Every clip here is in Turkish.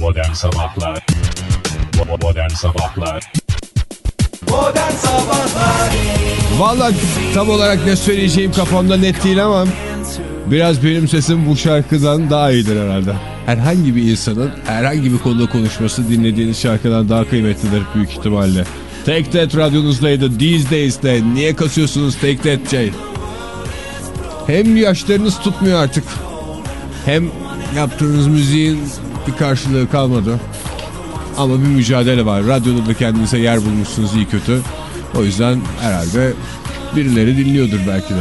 Modern Sabahlar Modern Sabahlar Modern Sabahlar Vallahi tam olarak ne söyleyeceğim kafamda net değil ama biraz benim sesim bu şarkıdan daha iyidir herhalde. Herhangi bir insanın herhangi bir konuda konuşması dinlediğiniz şarkıdan daha kıymetlidir büyük ihtimalle. Take That radyonuzdaydı These Days'de. Niye kasıyorsunuz Take That şey? Hem yaşlarınız tutmuyor artık. Hem yaptığınız müziğin bir karşılığı kalmadı. Ama bir mücadele var. Radyoda da kendinize yer bulmuşsunuz iyi kötü. O yüzden herhalde birileri dinliyordur belki de.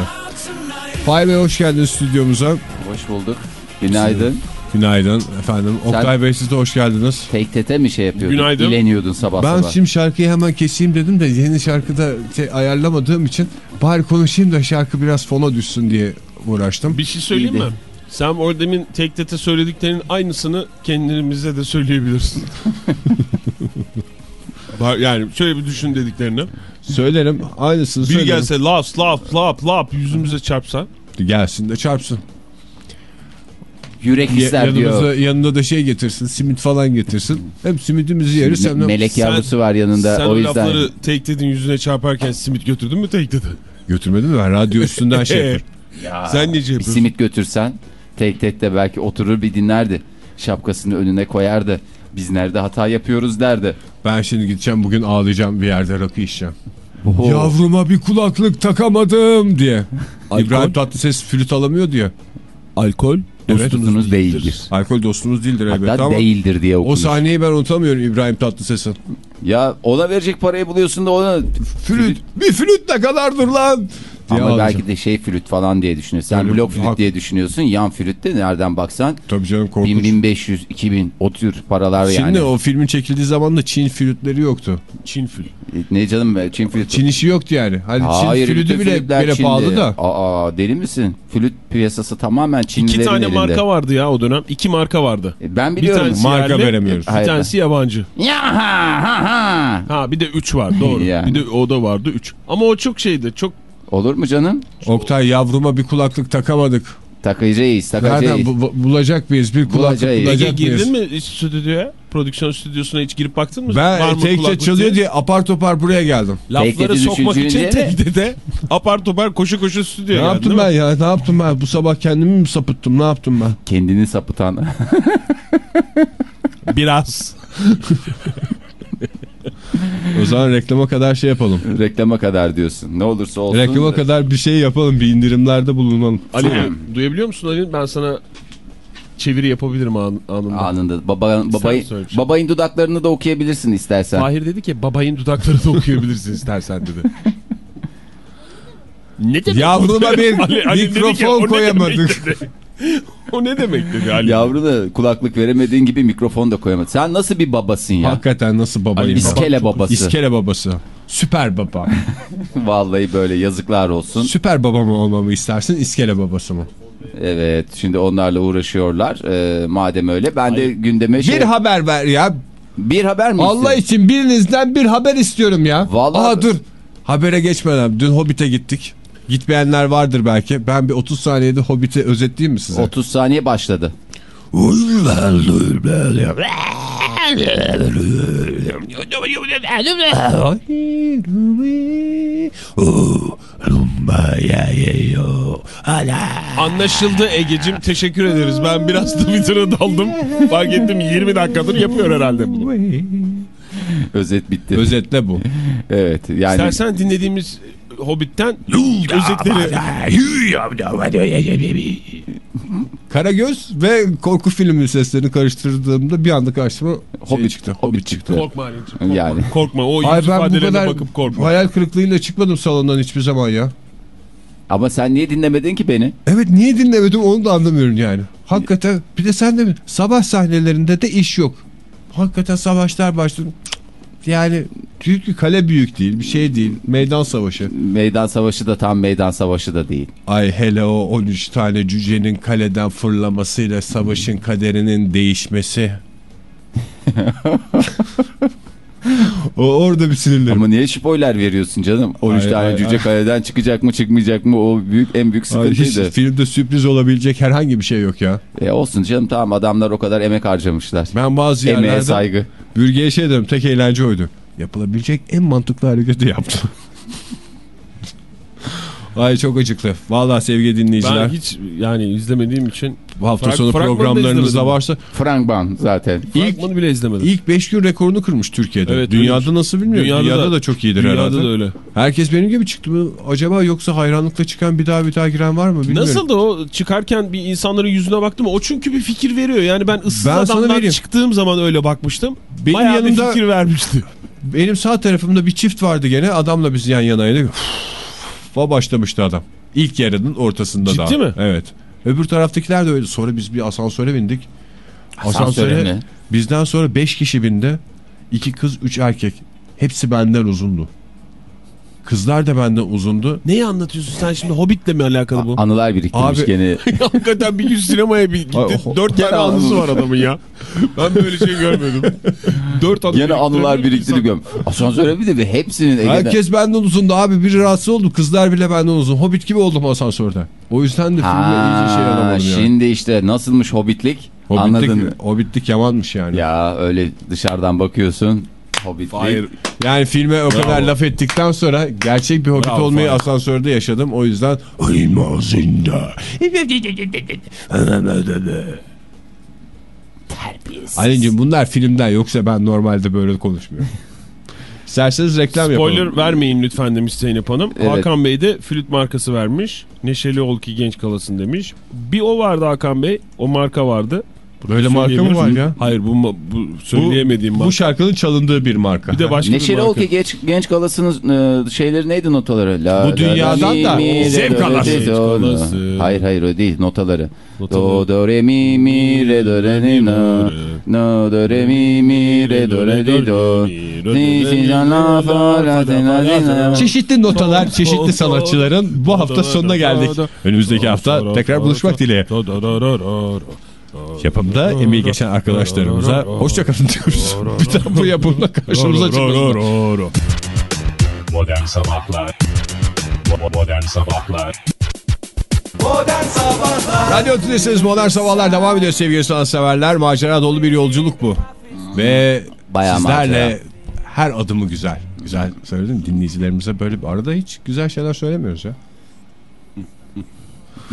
Fahir Bey hoş geldiniz stüdyomuza. Hoş bulduk. Günaydın. Günaydın efendim. Oktay Bey siz de hoş geldiniz. Tek tete mi şey yapıyordun? Günaydın. İleniyordun sabah Ben sabah. şimdi şarkıyı hemen keseyim dedim de yeni şarkıda şey ayarlamadığım için bari konuşayım da şarkı biraz fona düşsün diye uğraştım. Bir şey söyleyeyim İyi de. mi? Sen orada demin tek tete söylediklerinin aynısını kendimize de söyleyebilirsin. Yani şöyle bir düşün dediklerini. Söylerim aynısını Bir söylerim. gelse laf laf laf laf yüzümüze çarpsa. Gelsin de çarpsın. Yürek Ya- ister diyor. yanımıza, yanında da şey getirsin simit falan getirsin. Hem simidimizi yeriz hem de... Melek Sen- yavrusu var yanında Sen o yüzden. lafları tek dedin yüzüne çarparken simit götürdün mü tek dedi? Götürmedim mi ben radyo üstünden şey yapıyorum. Sen nece Bir yapıyorsun? simit götürsen tek tek de belki oturur bir dinlerdi. Şapkasını önüne koyardı. Biz nerede hata yapıyoruz derdi. Ben şimdi gideceğim bugün ağlayacağım bir yerde rakı içeceğim. Oho. Yavruma bir kulaklık takamadım diye. İbrahim Tatlıses flüt alamıyor diye. Alkol Dostunuz değildir. Alkol dostumuz değildir elbette Hatta ama değildir diye o okunur. sahneyi ben unutamıyorum İbrahim Tatlıses'in. Ya ona verecek parayı buluyorsun da ona... Flüt, bir flüt ne kadardır lan? Diye Ama belki de şey flüt falan diye düşünüyorsun. Sen Öyle blok bir flüt hak- diye düşünüyorsun. Yan flüt de nereden baksan Tabii canım korkunç. 1000, 1500, 2000 o tür paralar Şimdi yani. o filmin çekildiği zaman da Çin flütleri yoktu. Çin fil. Ne canım be, Çin flütü. Çin işi yoktu yani. Hadi Hayır, Çin flütü bile, bile Çin'de. pahalı da. Aa deli misin? Flüt piyasası tamamen Çinlilerin İki tane elinde. marka vardı ya o dönem. İki marka vardı. E, Ben Bir biliyorum. tanesi Marka yerli, veremiyoruz. Bir Hayır. tanesi yabancı. Ya ha ha ha. Ha bir de üç var doğru. Yani. Bir de o da vardı üç. Ama o çok şeydi. Çok Olur mu canım? Oktay yavruma bir kulaklık takamadık. Takacağız takacağız. Nereden bu- bu- bulacak mıyız? Bir kulaklık Bulacağız. Ege bulacak mıyız? girdin mi stüdyoya? Prodüksiyon stüdyosuna hiç girip baktın mı? Ben Var mı tek kulaklık çalıyor diye? apar topar buraya geldim. Lafları sokmak için tekde de apar topar koşu koşu stüdyoya Ne yaptım ben mi? ya? Ne yaptım ben? Bu sabah kendimi mi sapıttım? Ne yaptım ben? Kendini sapıtan. Biraz. O zaman reklama kadar şey yapalım. Reklama kadar diyorsun. Ne olursa olsun. Reklama kadar bir şey yapalım. Bir indirimlerde bulunalım. Ali duyabiliyor musun Ali? Ben sana çeviri yapabilirim an, anında. Anında. Baba, babayın, söyle. babayın dudaklarını da okuyabilirsin istersen. Fahir dedi ki babayın dudakları da okuyabilirsin istersen dedi. ne demek? Yavruma bir Ali- Ali dedi ki, mikrofon "O ne koyamadık." Demek?" dedi. o ne demek dedi Ali. Yavru da kulaklık veremediğin gibi mikrofon da koyamadı. Sen nasıl bir babasın ya? Hakikaten nasıl babayım? Baba? İskele babası. İskele babası. Süper baba. Vallahi böyle yazıklar olsun. Süper baba mı olmamı istersin? İskele babası mı? Evet şimdi onlarla uğraşıyorlar. Ee, madem öyle ben de gündeme şey... Bir haber ver ya. bir haber mi Allah istiyorsun? için birinizden bir haber istiyorum ya. Vallahi- Aha dur. Habere geçmeden dün Hobbit'e gittik. Gitmeyenler vardır belki. Ben bir 30 saniyede Hobbit'i özetleyeyim mi size? 30 saniye başladı. Anlaşıldı Ege'cim teşekkür ederiz. Ben biraz Twitter'a daldım. Fark ettim 20 dakikadır yapıyor herhalde bunu. Özet bitti. Özetle bu. Evet yani İstersen dinlediğimiz Hobbit'ten özetleri Karagöz ve korku filmi seslerini karıştırdığımda bir anda karşıma Hobbit şey çıktı. Hobbit çıktı. korkma Ali'cim. Korkma. Yani. korkma. O yüz Hayır ben bu kadar bakıp korkma. hayal kırıklığıyla çıkmadım salondan hiçbir zaman ya. Ama sen niye dinlemedin ki beni? Evet niye dinlemedim onu da anlamıyorum yani. Hakikaten bir de sen de mi? Sabah sahnelerinde de iş yok. Hakikaten savaşlar başladı. Yani çünkü kale büyük değil bir şey değil. Meydan savaşı. Meydan savaşı da tam meydan savaşı da değil. Ay hele o 13 tane cücenin kaleden fırlamasıyla savaşın kaderinin değişmesi. O orada bir sinirlerim. Ama niye spoiler veriyorsun canım? 13 Hayır, tane hayır, cüce hayır. kaleden çıkacak mı çıkmayacak mı o büyük en büyük Hayır, hiç sıkıntıydı. filmde sürpriz olabilecek herhangi bir şey yok ya. E olsun canım tamam adamlar o kadar emek harcamışlar. Ben bazı Emeğe yerlerde saygı. bürgeye şey dedim tek eğlence oydu. Yapılabilecek en mantıklı hareketi yaptı. Ay çok acıklı. Vallahi sevgili dinleyiciler. Ben hiç yani izlemediğim için Bu hafta Frag- sonu programlarınızda varsa Frankban zaten. İlk- fragmanı bile izlemedim. ilk 5 gün rekorunu kırmış Türkiye'de. Evet, Dünyada öyleymiş. nasıl bilmiyorum. Dünyada, Dünyada da, da- çok iyidir Dünyada herhalde. da öyle. Herkes benim gibi çıktı mı? Acaba yoksa hayranlıkla çıkan bir daha bir daha giren var mı bilmiyorum. Nasıl da o çıkarken bir insanların yüzüne baktım. O çünkü bir fikir veriyor. Yani ben ıssız Ben adamdan çıktığım zaman öyle bakmıştım. Benim Bayağı bir yanımda- fikir vermişti. Benim sağ tarafımda bir çift vardı gene. Adamla biz yan yanaydık. Va başlamıştı adam. İlk yarının ortasında Ciddi daha. mi? Evet. Öbür taraftakiler de öyle. Sonra biz bir asansöre bindik. Asansöre mi? bizden sonra 5 kişi bindi. 2 kız 3 erkek. Hepsi benden uzundu. Kızlar da benden uzundu. Neyi anlatıyorsun sen şimdi Hobbit'le mi alakalı bu? Anılar biriktirmiş Abi- gene. Hakikaten bir gün sinemaya bir gitti. Dört tane anısı anı- var adamın ya. Ben böyle şey görmedim. Dört anı Gene anılar biriktiriyorum. Asansöre bir de bir hepsinin. Herkes benden uzundu abi. Biri rahatsız oldu. Kızlar bile benden uzun. Hobbit gibi oldum asansörde. O yüzden de filmde iyice şey alamadım yani. şimdi işte nasılmış Hobbitlik? Anladın mı? Hobbitlik, Hobbitlik yamanmış yani. Ya öyle dışarıdan bakıyorsun. Hobbitlik. Hayır. Yani filme o kadar laf ettikten sonra gerçek bir hobbit Bravo, olmayı Fahir. asansörde yaşadım. O yüzden ayın ağzında. Ali'cim bunlar filmden yoksa ben normalde böyle konuşmuyorum. İsterseniz reklam Spoiler yapalım. vermeyin lütfen demiş Zeynep Hanım. Evet. Hakan Bey de flüt markası vermiş. Neşeli ol ki genç kalasın demiş. Bir o vardı Hakan Bey. O marka vardı. Böyle marka mı var ya? Hayır bu, bu söyleyemediğim Bu marka. şarkının çalındığı bir marka. Bir de başka Neşeli bir ol marka. ki genç, genç galasının e, şeyleri neydi notaları? La, Bu dünyadan da zevk alası. Hayır hayır o değil notaları. Do do re mi mi re do re ni no. No do re mi mi re do re di do. Ni si can la fa la de la di na. Çeşitli notalar, çeşitli sanatçıların bu hafta sonuna geldik. Önümüzdeki hafta tekrar buluşmak dileğiyle. Yapımda emeği geçen arkadaşlarımıza hoşçakalın diyoruz. Bir daha bu yapımda karşımıza çıkmasınlar. Modern Sabahlar Modern Sabahlar Modern Sabahlar Radyo Tülesi'niz Modern Sabahlar devam ediyor sevgili sanatseverler. Macera dolu bir yolculuk bu. Ve Bayağı sizlerle macera. her adımı güzel. Güzel söyledim dinleyicilerimize böyle arada hiç güzel şeyler söylemiyoruz ya.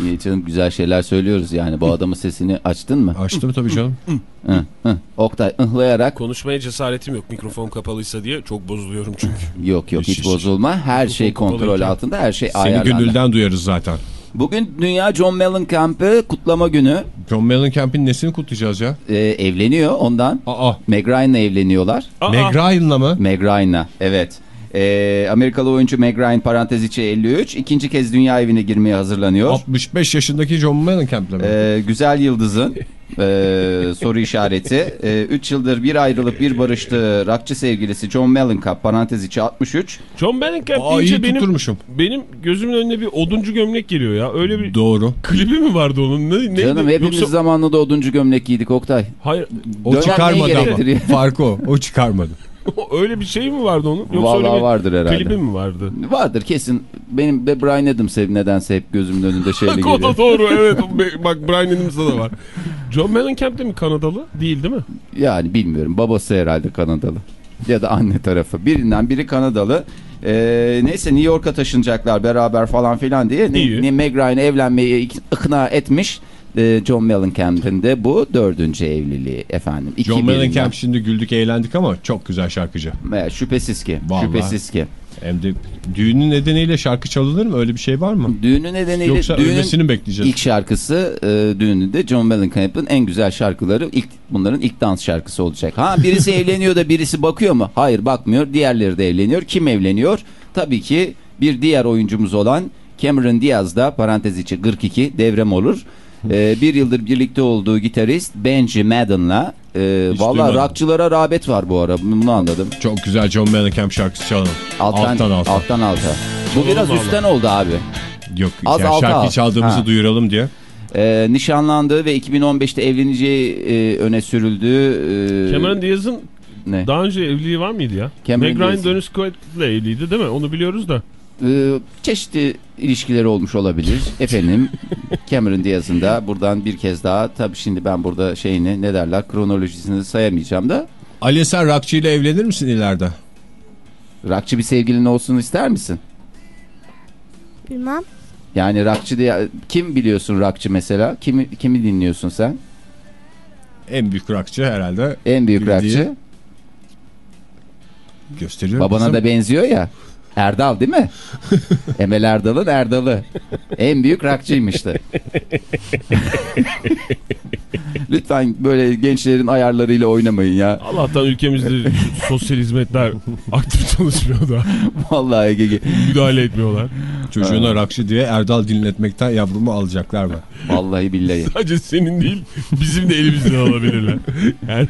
İyi canım güzel şeyler söylüyoruz yani. Bu adamın sesini açtın mı? Açtım tabii canım. Hı, hı. Oktay ıhlayarak Konuşmaya cesaretim yok mikrofon kapalıysa diye çok bozuluyorum çünkü. yok yok hiç bozulma. Her şey kontrol kapalıyken. altında her şey Seni ayarlandı. gönülden duyarız zaten. Bugün Dünya John Mellencamp'ı kutlama günü. John Mellencamp'in nesini kutlayacağız ya? Ee, evleniyor ondan. Aa, Meg Ryan'la evleniyorlar. Aa, Meg Ryan'la mı? Meg Ryan'la evet. Ee, Amerikalı oyuncu Meg Ryan parantez içi 53. ikinci kez dünya evine girmeye hazırlanıyor. 65 yaşındaki John Mellencamp'la mı? Ee, güzel Yıldız'ın ee, soru işareti. 3 yıldır bir ayrılıp bir barıştığı rockçı sevgilisi John Mellencamp parantez içi 63. John Mellencamp Aa, deyince benim, benim gözümün önüne bir oduncu gömlek geliyor ya. Öyle bir Doğru. klibi mi vardı onun? Ne, neydi? Canım hepimiz Yoksa- zamanında oduncu gömlek giydik Oktay. Hayır O Dönem çıkarmadı ama. Farkı o. O çıkarmadı. öyle bir şey mi vardı onun? Yoksa Vallahi öyle vardır herhalde. Klibi mi vardı? Vardır kesin. Benim de Brian Adams hep nedense hep gözümün önünde şeyle Bak o geliyor. da doğru evet. Bak Brian Adams'da da var. John Mellencamp de mi Kanadalı? Değil değil mi? Yani bilmiyorum. Babası herhalde Kanadalı. Ya da anne tarafı. Birinden biri Kanadalı. Ee, neyse New York'a taşınacaklar beraber falan filan diye. Ne, Meg Ryan'ı evlenmeye ik- ikna etmiş. Ee, John Mellencamp'ın de bu dördüncü evliliği efendim. İki John. Mellencamp şimdi güldük eğlendik ama çok güzel şarkıcı. Ee, Şüphesiz ki. Vallahi. Şüphesiz ki. Hem de düğünün nedeniyle şarkı çalınır mı? Öyle bir şey var mı? Düğünü nedeniyle Yoksa düğünün ölmesini bekleyeceğiz? ilk şarkısı e, düğününde John Mellencamp'ın en güzel şarkıları ilk bunların ilk dans şarkısı olacak. Ha birisi evleniyor da birisi bakıyor mu? Hayır bakmıyor. Diğerleri de evleniyor. Kim evleniyor? Tabii ki bir diğer oyuncumuz olan Cameron Diaz da parantez içi 42 devrem olur. E, bir yıldır birlikte olduğu gitarist Benji Madden'la e, Hiç valla rockçılara rağbet var bu ara. Bunu anladım. Çok güzel John Mellencamp şarkısı çalalım. Alttan Alttan alta. alttan alta. Bu Çalalım biraz üstten oldu abi. Yok Az yani alta şarkı al. çaldığımızı Ha. duyuralım diye. Ee, nişanlandığı ve 2015'te evleneceği e, öne sürüldüğü e, Cameron Diaz'ın Ne? Daha önce evliliği var mıydı ya? Cameron Meg Ryan. Dennis Quaid'le evliydi değil mi? Onu biliyoruz da. Ee, çeşitli ilişkileri olmuş olabilir. Efendim Cameron Diaz'ın da buradan bir kez daha tabii şimdi ben burada şeyini ne derler kronolojisini sayamayacağım da Ali sen Rakçı ile evlenir misin ileride? rakçı bir sevgilin olsun ister misin? Bilmem. Yani rakçı diye kim biliyorsun rakçı mesela? Kimi kimi dinliyorsun sen? En büyük rakçı herhalde. En büyük Bildiği- rakçı. Gösteriyorum. Babana kızım. da benziyor ya. Erdal değil mi? Emel Erdal'ın Erdal'ı. En büyük rakçıymıştı. Lütfen böyle gençlerin ayarlarıyla oynamayın ya. Allah'tan ülkemizde sosyal hizmetler aktif çalışmıyor da Vallahi Ege. müdahale etmiyorlar. Çocuğuna rakçı diye Erdal dinletmekten yavrumu alacaklar mı? Vallahi billahi. Sadece senin değil bizim de elimizden alabilirler. Yani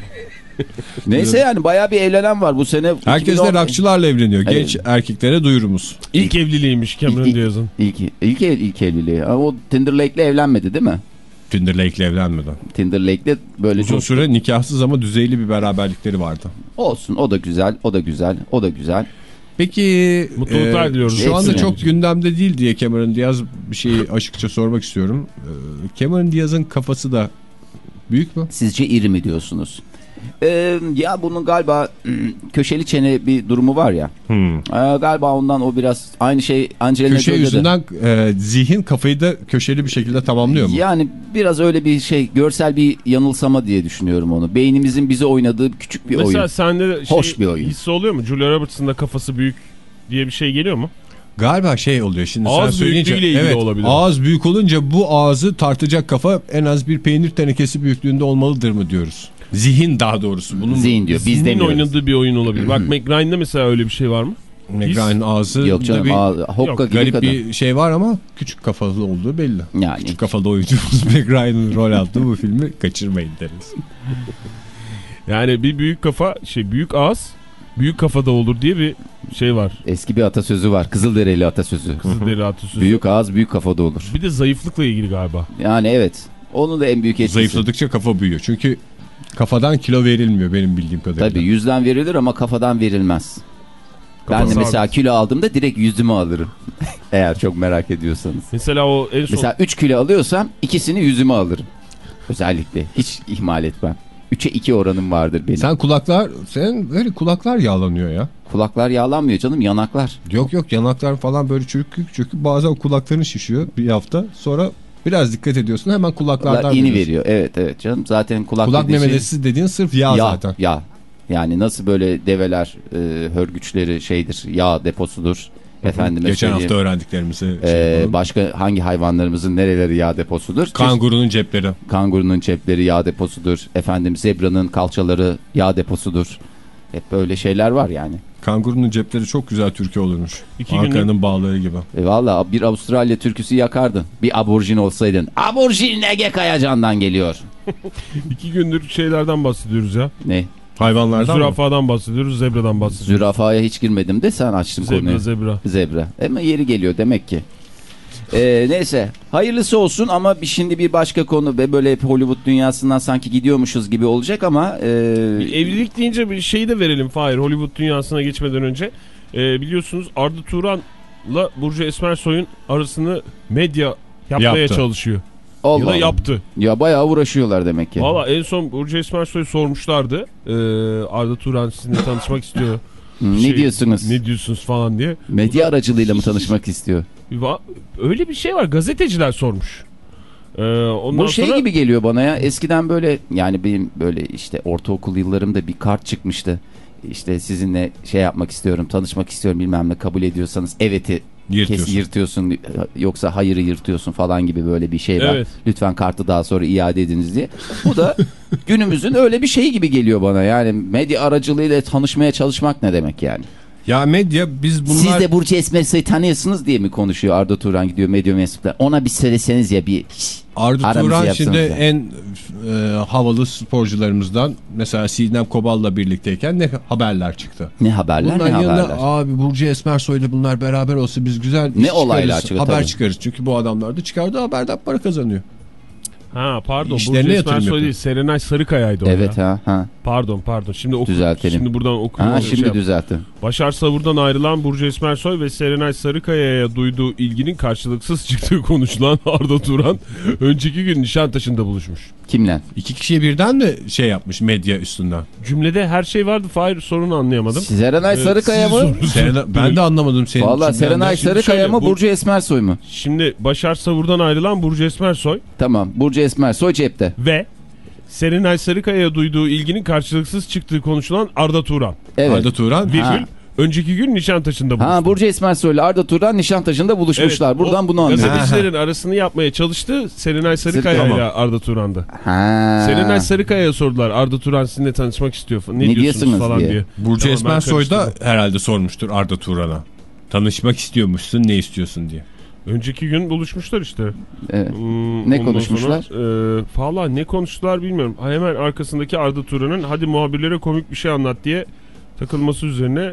Neyse yani bayağı bir evlenen var bu sene. Herkes de 2010 rakçılarla evleniyor. Evet. Genç erkeklere duyurumuz. ilk evliliğiymiş Cameron İlk- Diaz'ın. İlk, ilk, ev- ilk evliliği. Ama o Tinderlake'le evlenmedi değil mi? Tinderlake'le evlenmeden. Tinderlake'le böyle Uzun çok süre nikahsız ama düzeyli bir beraberlikleri vardı. olsun. O da güzel, o da güzel, o da güzel. Peki Mutluluklar diliyoruz. Şu anda çok gündemde değil diye Cameron Diaz bir şeyi açıkça sormak istiyorum. Ee, Cameron Diaz'ın kafası da büyük mü? Sizce iri mi diyorsunuz? Ee, ya bunun galiba köşeli çene bir durumu var ya. Hmm. Ee, galiba ondan o biraz aynı şey Angelina Köşe Jolie'de de. yüzünden e, zihin kafayı da köşeli bir şekilde tamamlıyor mu? Yani biraz öyle bir şey görsel bir yanılsama diye düşünüyorum onu. Beynimizin bize oynadığı küçük bir Mesela oyun. sende de şey, Hoş bir oyun. hissi oluyor mu? Julia Roberts'ın da kafası büyük diye bir şey geliyor mu? Galiba şey oluyor şimdi Ağız sen söyleyince. büyüklüğüyle ilgili evet, olabilir. Ağız büyük olunca bu ağzı tartacak kafa en az bir peynir tenekesi büyüklüğünde olmalıdır mı diyoruz? Zihin daha doğrusu. Bunun Zihin diyor. Biz Zihnin demiyoruz. oynadığı bir oyun olabilir. Bak Meg Ryan'da mesela öyle bir şey var mı? Negra'nın ağzı Yok canım bir aa, hokka Yok, gibi garip kadın. bir şey var ama küçük kafalı olduğu belli. Yani Küçük kafalı oyuncumuz Meg Ryan'ın rol aldığı bu filmi kaçırmayın deriz. Yani bir büyük kafa şey büyük ağız büyük kafada olur diye bir şey var. eski bir atasözü var. Kızılderili atasözü. Kızılderili atasözü. Büyük ağız büyük kafada olur. Bir de zayıflıkla ilgili galiba. Yani evet. Onun da en büyük etkisi. Zayıfladıkça kafa büyüyor. Çünkü kafadan kilo verilmiyor benim bildiğim kadarıyla. Tabii yüzden verilir ama kafadan verilmez. ben de Kafası mesela kilo aldığımda direkt yüzümü alırım. Eğer çok merak ediyorsanız. Mesela o en son Mesela 3 kilo alıyorsam ikisini yüzüme alırım. Özellikle. Hiç ihmal etmem. 3'e 2 oranım vardır benim. Sen kulaklar, sen böyle kulaklar yağlanıyor ya. Kulaklar yağlanmıyor canım yanaklar. Yok yok yanaklar falan böyle çürük çürük bazen kulakların şişiyor bir hafta. Sonra biraz dikkat ediyorsun hemen kulaklardan Kulak veriyorsun. veriyor. Evet evet canım. Zaten kulak, Kulak şey- memelesi dediğin sırf yağ, yağ, zaten. Yağ. Yani nasıl böyle develer e, hörgüçleri şeydir. Yağ deposudur. Efendime Geçen hafta öğrendiklerimizi. şey Ee, yapalım. başka hangi hayvanlarımızın nereleri yağ deposudur? Kangurunun cepleri. Kangurunun cepleri yağ deposudur. Efendim zebranın kalçaları yağ deposudur. Hep böyle şeyler var yani. Kangurunun cepleri çok güzel türkü olurmuş. İki Ankara'nın bağları gibi. E valla bir Avustralya türküsü yakardın. Bir aborjin olsaydın. Aborjin Ege Kayacan'dan geliyor. iki gündür şeylerden bahsediyoruz ya. Ne? Hayvanlardan mı? Zürafadan bahsediyoruz, zebradan bahsediyoruz. Zürafaya hiç girmedim de sen açtın Zebra, konuyu. zebra. Zebra. Ama yeri geliyor demek ki. Ee, neyse hayırlısı olsun ama bir şimdi bir başka konu ve böyle hep Hollywood dünyasından sanki gidiyormuşuz gibi olacak ama e, Bir evlilik deyince bir şeyi de verelim Fahir Hollywood dünyasına geçmeden önce. Ee, biliyorsunuz Arda Turan'la Burcu Esmersoy'un arasını medya yapmaya Yaptı. çalışıyor. Allah ya da yaptı. Ya bayağı uğraşıyorlar demek ki. Valla en son Burcu Esmersoy'u sormuşlardı. Ee, Arda Turan sizinle tanışmak istiyor. Ne Şey, diyorsunuz? Ne diyorsunuz falan diye. Medya aracılığıyla mı tanışmak istiyor? Öyle bir şey var gazeteciler sormuş. Ee, ondan Bu şey sonra gibi geliyor bana ya. Eskiden böyle yani benim böyle işte ortaokul yıllarımda bir kart çıkmıştı. İşte sizinle şey yapmak istiyorum, tanışmak istiyorum bilmem ne kabul ediyorsanız evet'i Yırtıyorsun. kes yırtıyorsun yoksa hayırı yırtıyorsun falan gibi böyle bir şey var. Evet. Lütfen kartı daha sonra iade ediniz diye. Bu da günümüzün öyle bir şey gibi geliyor bana. Yani medya aracılığıyla tanışmaya çalışmak ne demek yani? Ya medya biz bunlar... Siz de Burcu Esmersoy'u tanıyorsunuz diye mi konuşuyor Arda Turan gidiyor medya mensupları. Ona bir söyleseniz ya bir Arda Turan şimdi ya. en e, havalı sporcularımızdan mesela Sinem Kobal'la birlikteyken ne haberler çıktı. ne haberler Bunların ne yanında haberler. abi Burcu Esmersoy'la bunlar beraber olsa biz güzel Ne olaylar çıkarırız, çıkıyor haber tabii. çıkarız. Çünkü bu adamlar da çıkardığı haberden para kazanıyor. Ha pardon İşlerine Burcu değil Serenay Sarıkaya'ydı o Evet ya. ha ha. Pardon pardon şimdi oku, Düzeltelim. Şimdi buradan okuyayım. Ha Şey şimdi yap- düzelttim. Başar Savur'dan ayrılan Burcu Esmersoy ve Serenay Sarıkaya'ya duyduğu ilginin karşılıksız çıktığı konuşulan Arda Turan önceki gün Nişantaşı'nda buluşmuş. Kimle? İki kişiye birden mi şey yapmış medya üstünden? Cümlede her şey vardı. Fahir sorunu anlayamadım. Serenay Evet, Sarıkaya mı? Serena, ben de anlamadım senin Valla. Serenay Sarıkaya mı bu- Burcu Esmersoy mu? Şimdi Başar Savur'dan ayrılan Burcu Esmersoy Tamam Burcu Esmersoy cepte. ve Serenay Sarıkaya'ya duyduğu ilginin karşılıksız çıktığı konuşulan Arda Turan. Evet. Arda Turan. Virgül. Önceki gün Nişantaşı'nda buluştu. Ha Burcu Esmersoy ile Arda Turan Nişantaşı'nda buluşmuşlar. Evet, Buradan o bunu anlıyorum. Gazetecilerin arasını yapmaya çalıştı. Serenay Sarıkaya ile Arda Turan'da. Ha. Serenay Sarıkaya'ya sordular. Arda Turan sizinle tanışmak istiyor. falan. Ne, Ne diyorsunuz diyorsunuz falan diye. diye. Burcu Tamam, ben Esmersoy da herhalde sormuştur Arda Turan'a. Tanışmak istiyormuşsun ne istiyorsun diye. Önceki gün buluşmuşlar işte. Evet. Hmm, Ne ondan konuşmuşlar? Sonra, e, valla ne konuştular bilmiyorum. Hemen arkasındaki Arda Turan'ın hadi muhabirlere komik bir şey anlat diye takılması üzerine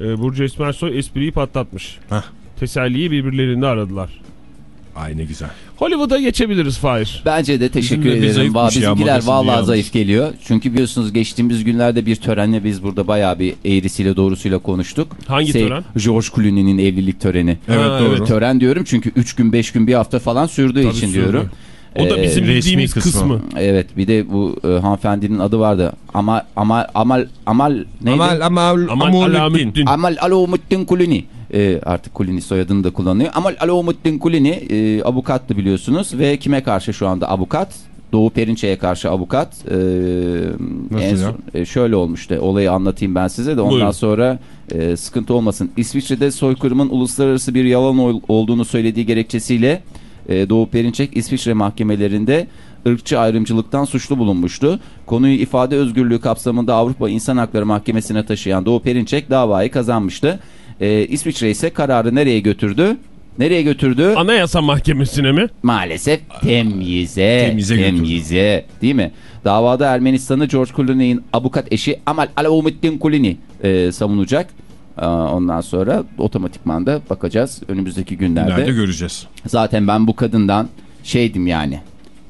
e, Burcu Esmersoy espriyi patlatmış. Hah. Teselliyi birbirlerinde aradılar. Ay ne güzel. Hollywood'a geçebiliriz Fahir. Bence de teşekkür Bizim de ederim. Valla ya, bizimkiler vallahi zayıf geliyor. Çünkü biliyorsunuz geçtiğimiz günlerde bir törenle biz burada bayağı bir eğrisiyle doğrusuyla konuştuk. Hangi tören? George Clooney'nin evlilik töreni. Evet Ha, doğru. evet. Tören diyorum çünkü 3 gün 5 gün bir hafta falan sürdüğü Tabii için sürdü. diyorum. O da Ee, bizim resmi bildiğimiz kısmı. kısmı. Evet bir de bu e, hanımefendinin adı vardı. Amal Amal Amal Amal neydi? Amal Amal Amal Alamettin. Amal Alaumuddin Kulini. Ee, artık Kulini soyadını da kullanıyor. Amal Alaumuddin Kulini e, avukattı biliyorsunuz ve kime karşı şu anda avukat? Doğu Perinçe'ye karşı avukat. Ee, Nasıl en ya? son- e, şöyle olmuştu. Olayı anlatayım ben size de ondan Buyurun. sonra e, sıkıntı olmasın. İsviçre'de soykırımın uluslararası bir yalan ol- olduğunu söylediği gerekçesiyle e, Doğu Perinçek İsviçre mahkemelerinde ırkçı ayrımcılıktan suçlu bulunmuştu. Konuyu ifade özgürlüğü kapsamında Avrupa İnsan Hakları Mahkemesi'ne taşıyan Doğu Perinçek davayı kazanmıştı. E, İsviçre ise kararı nereye götürdü? Nereye götürdü? Anayasa Mahkemesi'ne mi? Maalesef temyize. Temyize temyize. Değil mi? Davada Ermenistan'ı George Clooney'in avukat eşi Amal Alaumuddin Kulini e, savunacak. Aa, Ondan sonra otomatikman da bakacağız önümüzdeki günlerde. Nerede göreceğiz? Zaten ben bu kadından şeydim yani.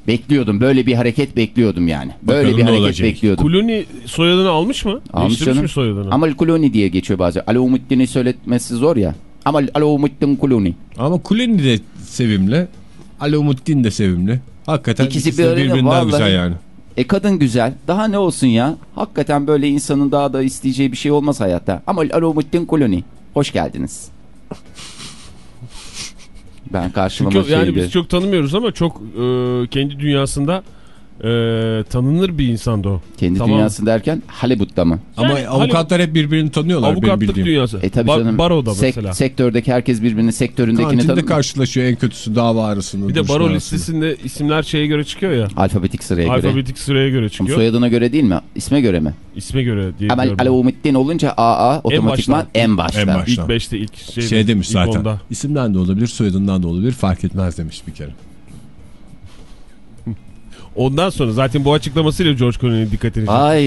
Bekliyordum. Böyle bir hareket bekliyordum yani. Böyle Bakalım bir hareket olacak? bekliyordum. Clooney soyadını almış mı? Almış canım. mi soyadını? Amal Kuluni diye geçiyor bazen. Alaumuddin'i söyletmesi zor ya. Amal Alaumuddin Kuluni. Ama Kuleni de sevimli. Alaumuddin de sevimli. Hakikaten İkisi ikisi, birbirinden vallahi. güzel yani. E kadın güzel. Daha ne olsun ya? Hakikaten böyle insanın daha da isteyeceği bir şey olmaz hayatta. Amal Alaumuddin Kuluni. Hoş geldiniz. Ben karşılama Çünkü yani şeydi. biz çok tanımıyoruz ama çok e, kendi dünyasında e, tanınır bir insandı o. Kendi Tamam. dünyası derken Hollywood'da mı? Ama Yani avukatlar hep birbirini tanıyorlar Avukatlık dünyası. E tabii Ba- canım. baroda Sek- mesela. sektördeki herkes birbirinin sektöründekini Kantinde tanıyor. karşılaşıyor en kötüsü dava arasında. bir de baro arasında. listesinde isimler şeye göre çıkıyor ya. Alfabetik sıraya göre. Alfabetik sıraya göre Ama çıkıyor. Soyadına göre değil mi? İsme göre mi? İsme göre diye biliyorum. Alaumuddin olunca AA otomatikman en başta. En başta. İlk baştan. 5'te ilk şey, Şey demiş ilk zaten. onda. İsimden de olabilir, soyadından da olabilir fark etmez demiş bir kere. Ondan sonra zaten bu açıklamasıyla George Clooney'in dikkatini çekti. Ay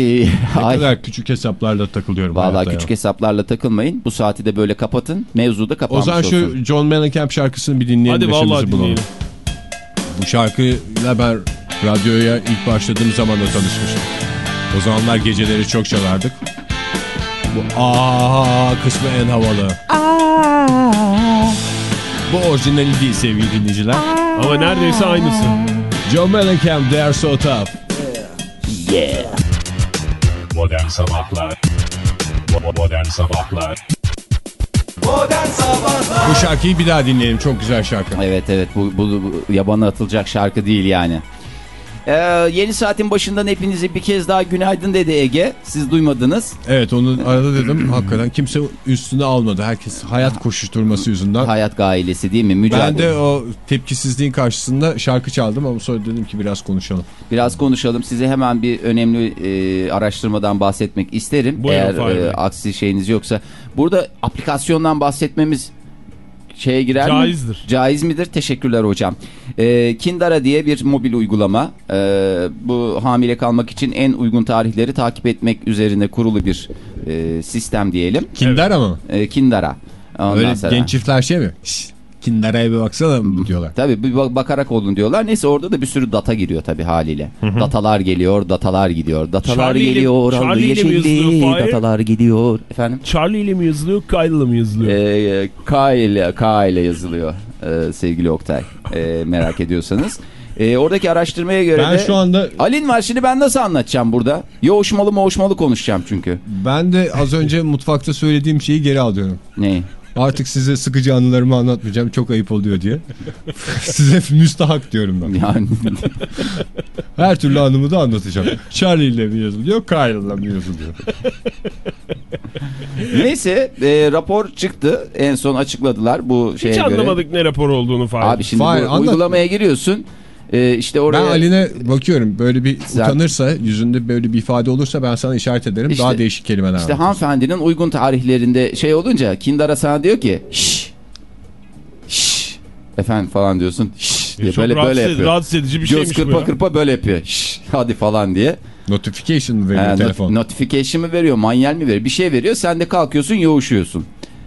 Ne ay. kadar küçük hesaplarla takılıyorum Vallahi hayatta küçük ya. hesaplarla takılmayın. Bu saati de böyle kapatın. Mevzu da O kapanmış zaman şu olsun. John Mellencamp şarkısını bir dinleyelim. Hadi vallahi bulalım. dinleyelim. Bu şarkıyla ben radyoya ilk başladığım zaman da tanışmıştım. O zamanlar geceleri çok çalardık. Bu aa kısmı en havalı. Bu orijinali değil sevgili dinleyiciler. Ama neredeyse aynısı. John Mellencamp, They Are So Tough. Modern Sabahlar Bo- Modern Sabahlar Modern Sabahlar Bu şarkıyı bir daha dinleyelim. Çok güzel şarkı. Evet evet bu, bu, bu yabana atılacak şarkı değil yani. Ee, yeni saatin başından hepinize bir kez daha günaydın dedi Ege. Siz duymadınız. Evet onu arada dedim. Hakikaten kimse üstüne almadı. Herkes hayat koşuşturması yüzünden. Hayat gailesi değil mi? Ben Mücadele. de o tepkisizliğin karşısında şarkı çaldım ama sonra dedim ki biraz konuşalım. Biraz konuşalım. Size hemen bir önemli e, araştırmadan bahsetmek isterim. Buyurun Eğer e, aksi şeyiniz yoksa. Burada aplikasyondan bahsetmemiz şeye girer mi? Caizdir. Caiz midir? Teşekkürler hocam. E, Kindara diye bir mobil uygulama. E, bu hamile kalmak için en uygun tarihleri takip etmek üzerine kurulu bir e, sistem diyelim. Kinder ama. E, Kindara. Ondan Öyle sonra- genç çiftler şey mi? Şşş, Kindera'ya bir baksana mı diyorlar. Tabii bir bak- bakarak olun diyorlar. Neyse orada da bir sürü data giriyor tabii haliyle. Datalar geliyor, datalar gidiyor. Datalar Charlie geliyor, aldı Charlie ile mi yeşilli, datalar gidiyor. Efendim? Charlie ile mi yazılıyor, Kyle ile mi yazılıyor? Ee, K ile, K ile yazılıyor ee, sevgili Oktay. Ee, merak ediyorsanız. Ee, oradaki araştırmaya göre Ben de... şu anda Alin var şimdi ben nasıl anlatacağım burada? Yoğuşmalı moğuşmalı konuşacağım çünkü. ben de az önce mutfakta söylediğim şeyi geri alıyorum. Ne? Artık size sıkıcı anılarımı anlatmayacağım. Çok ayıp oluyor diye. size müstahak diyorum ben. Yani Her türlü anımı da anlatacağım. Charlie ile mi yazılıyor, Kyle ile mi yazılıyor? neyse e, rapor çıktı. En son açıkladılar bu şeye Hiç göre. anlamadık ne rapor olduğunu Fahir. Abi şimdi Fahir, bu anlat. uygulamaya giriyorsun. E, işte oraya Ben Ali'ne bakıyorum. Böyle bir Sen- utanırsa, yüzünde böyle bir ifade olursa ben sana işaret ederim. İşte- Daha değişik kelimeler işte hanımefendinin uygun tarihlerinde şey olunca Kindara sana diyor ki şşş şşş efendim falan diyorsun şşş diye Çok böyle rahatsız, böyle yapıyor. rahatsız edici bir Göz şeymiş bu kırpa ya. kırpa böyle yapıyor. Şşş hadi falan diye. Notification mı veriyor not- telefon? notification mı veriyor, manyel mi veriyor? Bir şey veriyor. Sen de kalkıyorsun, yoğuşuyorsun.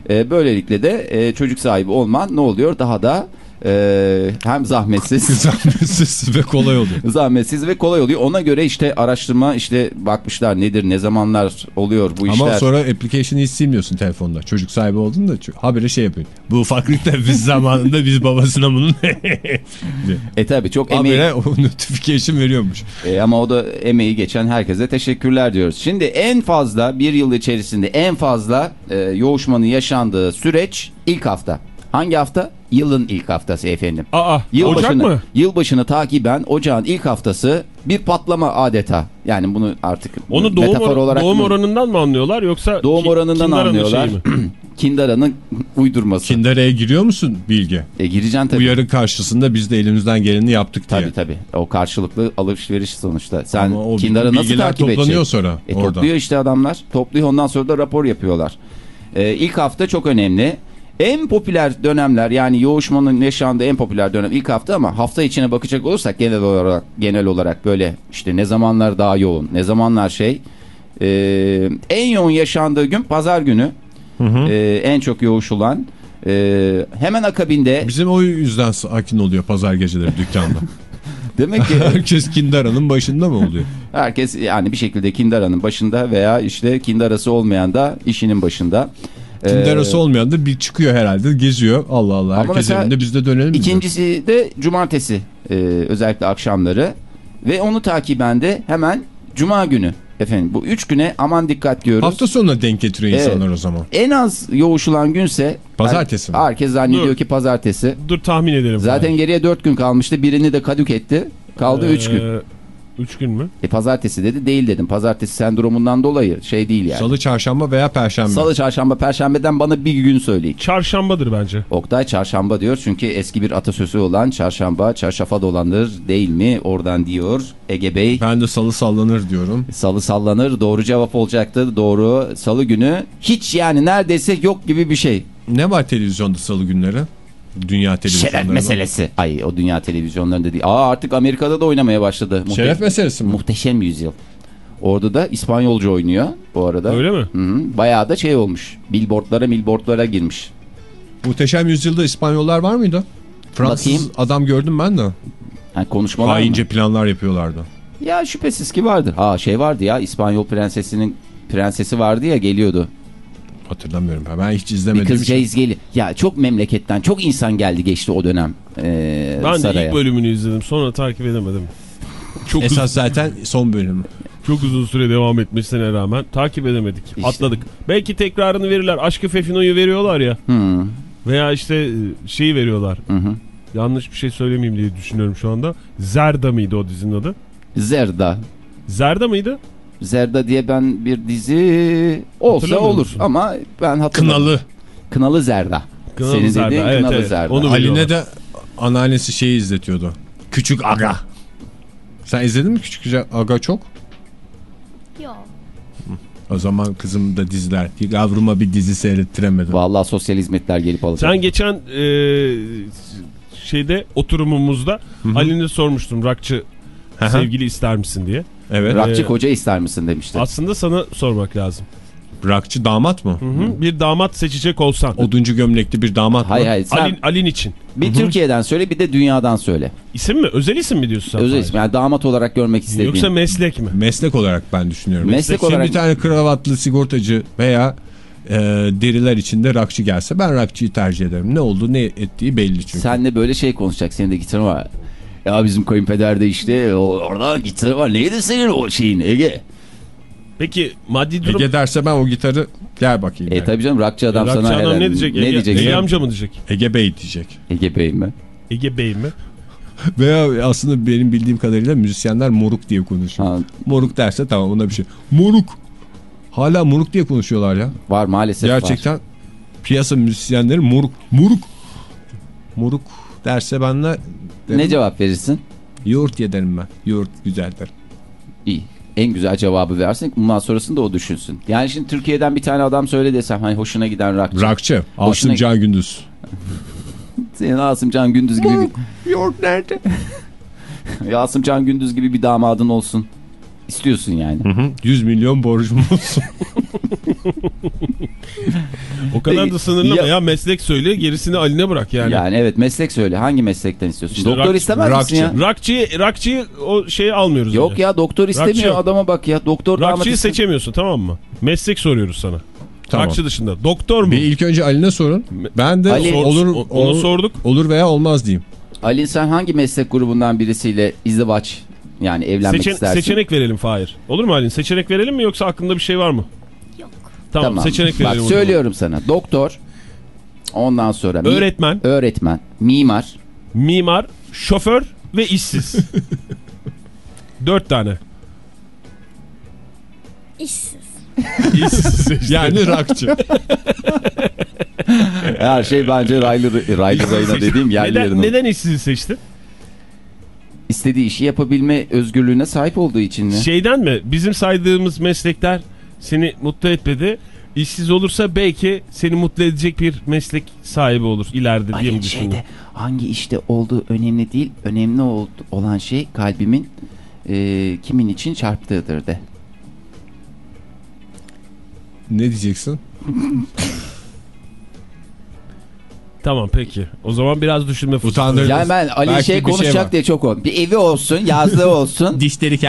E, böylelikle de e, çocuk sahibi olman ne oluyor? Daha da e, hem zahmetsiz Zahmetsiz ve kolay oluyor. zahmetsiz ve kolay oluyor. Ona göre işte araştırma işte bakmışlar nedir, ne zamanlar oluyor bu Ama işler. sonra application'ı hiç silmiyorsun telefonda. Çocuk sahibi oldun da habire şey yapıyorsun. Bu ufaklıkta biz zamanında biz babasına bunun E tabi çok emeği habire o notification veriyormuş. E, ama o da emeği geçen herkese teşekkürler diyoruz. Şimdi en fazla bir yıl içerisinde en fazla e, yoğuşmanın yaşandığı süreç ilk hafta. Hangi hafta? Yılın ilk haftası efendim. Aa, Ocak Yılbaşını, mı? yılbaşını takiben ocağın ilk haftası bir patlama adeta. Yani bunu artık Onu doğum, metafor or- olarak doğum mı- oranından mı anlıyorlar yoksa Doğum ki- oranından Kindara'nın anlıyorlar. Kindara'nın uydurması. Kindera'ya giriyor musun Bilge? E, gireceksin tabii. Uyarı karşısında biz de elimizden geleni yaptık diye. Tabii tabii. O karşılıklı alışveriş sonuçta. Sen Kindar'ı nasıl takip toplanıyor edeceksin? sonra E, orada. topluyor işte adamlar. Topluyor ondan sonra da rapor yapıyorlar. E, ilk hafta çok önemli. En popüler dönemler yani yoğuşmanın yaşandığı en popüler dönem ilk hafta ama hafta içine bakacak olursak genel olarak genel olarak böyle işte ne zamanlar daha yoğun ne zamanlar şey e, en yoğun yaşandığı gün pazar günü E, en çok yoğuşulan e, hemen akabinde Bizim o yüzden sakin oluyor pazar geceleri dükkanda. demek ki Herkes Kindera'nın başında mı oluyor? Herkes yani bir şekilde kindaranın başında veya işte kindarası olmayan da işinin başında. Ee, Kindera'sı olmayan da bir çıkıyor herhalde geziyor. Allah Allah Ama herkes mesela evinde biz de dönelim diyor. İkincisi de cumartesi e, özellikle akşamları ve onu takiben de hemen cuma günü efendim bu üç güne aman dikkat diyoruz. Hafta sonuna denk getiriyor Evet. insanlar o zaman. En az yoğuşulan günse Pazartesi mi? herkes zannediyor Dur. ki pazartesi. Dur tahmin edelim. Zaten geriye dört gün kalmıştı birini de kadük etti kaldı Ee, üç gün. Üç gün mü? E pazartesi dedi değil dedim pazartesi sendromundan dolayı şey değil yani. Salı, çarşamba veya perşembe. Salı, çarşamba, perşembeden bana bir gün söyleyin. Çarşambadır bence. Oktay çarşamba diyor çünkü eski bir atasözü olan çarşamba çarşafa dolanır değil mi oradan diyor Ege Bey. Ben de salı sallanır diyorum. Salı sallanır doğru cevap olacaktı doğru salı günü hiç yani neredeyse yok gibi bir şey. Ne var televizyonda salı günleri? Dünya televizyonlarında. Şeref meselesi. Ay o dünya televizyonlarında değil. Aa artık Amerika'da da oynamaya başladı. Muhte- Şeref meselesi mi? Muhteşem yüzyıl. Orada da İspanyolca oynuyor bu arada. Öyle mi? Hı -hı. Bayağı da şey olmuş. Billboardlara billboardlara girmiş. Muhteşem Yüzyılda İspanyollar var mıydı? Fransız Bakayım. adam gördüm ben de. Yani konuşmalar mı? Haince planlar yapıyorlardı. Ya şüphesiz ki vardır. Ha şey vardı ya İspanyol prensesinin prensesi vardı ya geliyordu. Hatırlamıyorum ben. Ben hiç Bir izlemedim. kızcağız geli. Ya çok memleketten çok insan geldi geçti o dönem ee, Ben de saraya. ilk bölümünü izledim. Sonra takip edemedim. Çok, Esas zaten son bölümü. çok uzun süre devam etmesine rağmen takip edemedik. İşte. Atladık. Belki tekrarını verirler. Aşkı Fefino'yu veriyorlar ya. Hı, Veya işte e, şeyi veriyorlar. hı hı. Yanlış bir şey söylemeyeyim diye düşünüyorum şu anda. Zerda mıydı o dizinin adı? Zerda. Zerda mıydı? Zerda diye ben bir dizi olsa olur musun? ama ben hatırlamıyorum. Kınalı. Kınalı Zerda. Kınalı Senin Zerda, dediğin evet, Kınalı evet. Zerda. Onu Aline biliyorlar. de anneannesi şeyi izletiyordu. Küçük Aga. Sen izledin mi Küçük Aga çok? Yok. O zaman kızım da diziler. Yavruma bir dizi seyrettiremedim. Vallahi sosyal hizmetler gelip alacak. Sen geçen e, şeyde oturumumuzda Ali'ne sormuştum rakçı sevgili ister misin diye. Evet. Rakçı Ee, koca ister misin demişti. Aslında sana sormak lazım. Rakçı damat mı? Hı hı. Bir damat seçecek olsan. Oduncu gömlekli bir damat mı? Hayır hayır sen Alin, Alin için. bir Türkiye'den söyle bir de dünyadan söyle. İsim mi? Özel isim mi diyorsun sen? Özel isim yani damat olarak görmek istediğin. Yoksa meslek mi? Meslek olarak ben düşünüyorum. Meslek Şimdi olarak- bir tane kravatlı sigortacı veya e, deriler içinde rakçı gelse ben rakçıyı tercih ederim. Ne oldu ne ettiği belli çünkü. Senle böyle şey konuşacak. Senin de gitarın var. Ya bizim kayınpeder de işte orada gitarı var. Neydi senin o şeyin Ege? Peki maddi durum... Ege derse ben o gitarı gel bakayım. E der. tabi canım rockçı adam Rakçı sana adam herhalde- ne diyecek? Ne Ege, diyecek? Ege Ege, amca mı diyecek? Ege Bey diyecek. Ege Bey mi? Ege Bey mi? Veya aslında benim bildiğim kadarıyla müzisyenler moruk diye konuşuyor. Ha, Moruk derse tamam ona bir şey. Moruk. Hala moruk diye konuşuyorlar ya. var maalesef var. Gerçekten piyasa müzisyenleri moruk. Moruk. Moruk derse ben Ne cevap verirsin? yoğurt ye derim ben. Yoğurt güzel derim. İyi. En güzel cevabı versin. Bundan sonrasını da o düşünsün. Yani şimdi Türkiye'den bir tane adam söyle desem hani hoşuna giden rockçı. Rakçı. Asım Can Gündüz. Senin Asım Can Gündüz gibi bir... Yoğurt nerede? Asım Can Gündüz gibi bir damadın olsun. İstiyorsun yani. 100 milyon borcum olsun. O kadar da sınırlı ya- mı ya? Meslek söyle gerisini Alin'e bırak yani. Yani. evet meslek söyle. Hangi meslekten istiyorsun? İşte doktor rock- istemez rockçı. misin ya? Rakçıyı, rakçıyı o şeyi almıyoruz. Yok önce. ya doktor istemiyor Rockçı. adama bak ya. Doktor Rakçıyı seçemiyorsun tamam mı? Meslek soruyoruz sana. Tamam. Rakçı dışında. Doktor mu? Bir ilk önce Ali'ne sorun. Ben de Ali- olur, O- onu olur, sorduk. olur veya olmaz diyeyim. Ali sen hangi meslek grubundan birisiyle izdivaç yani evlenmek Seçen- istersin? seçenek verelim Fahir. Olur mu Alin? Seçenek verelim mi yoksa aklında bir şey var mı? Tamam, Tamam. seçenek Bak söylüyorum sana. Doktor. Ondan sonra mi- Öğretmen, öğretmen, mimar, mimar, şoför ve işsiz. Dört tane. İşsiz. İşsiz seçti. Yani rakçı. Her şey bence raylı raylı rayına dediğim yerli neden, neden işsizi seçtin? İstediği işi yapabilme özgürlüğüne sahip olduğu için mi? Şeyden mi? Bizim saydığımız meslekler seni mutlu etmedi. İşsiz olursa belki seni mutlu edecek bir meslek sahibi olur ileride diye mi düşündün? şeyde hangi işte olduğu önemli değil. Önemli ol- olan şey kalbimin e, kimin için çarptığıdır de. ne diyeceksin? Tamam peki. O zaman biraz düşünme fırsatı. Yani ben Ali Belki şey şey konuşacak var. diye çok ol. Bir evi olsun, yazlığı olsun. Dişleri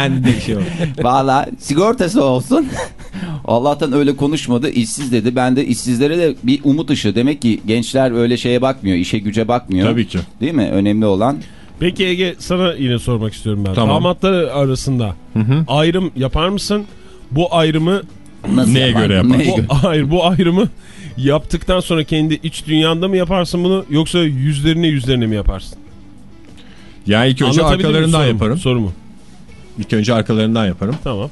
şey var. Valla sigortası olsun. Allah'tan öyle konuşmadı. İşsiz dedi. Ben de işsizlere de bir umut ışığı. Demek ki gençler öyle şeye bakmıyor. işe güce bakmıyor. Tabii ki. Değil mi? Önemli olan. Peki Ege sana yine sormak istiyorum ben. Tamam. Damatlar arasında ayrım yapar mısın? Bu ayrımı Nasıl Neye yapar? göre yapar? Neye bu, göre? hayır bu ayrımı yaptıktan sonra kendi iç dünyanda mı yaparsın bunu yoksa yüzlerine yüzlerine mi yaparsın? Ya ilk önce arkalarından sorumu? yaparım. Sorumu. İlk önce arkalarından yaparım. Tamam.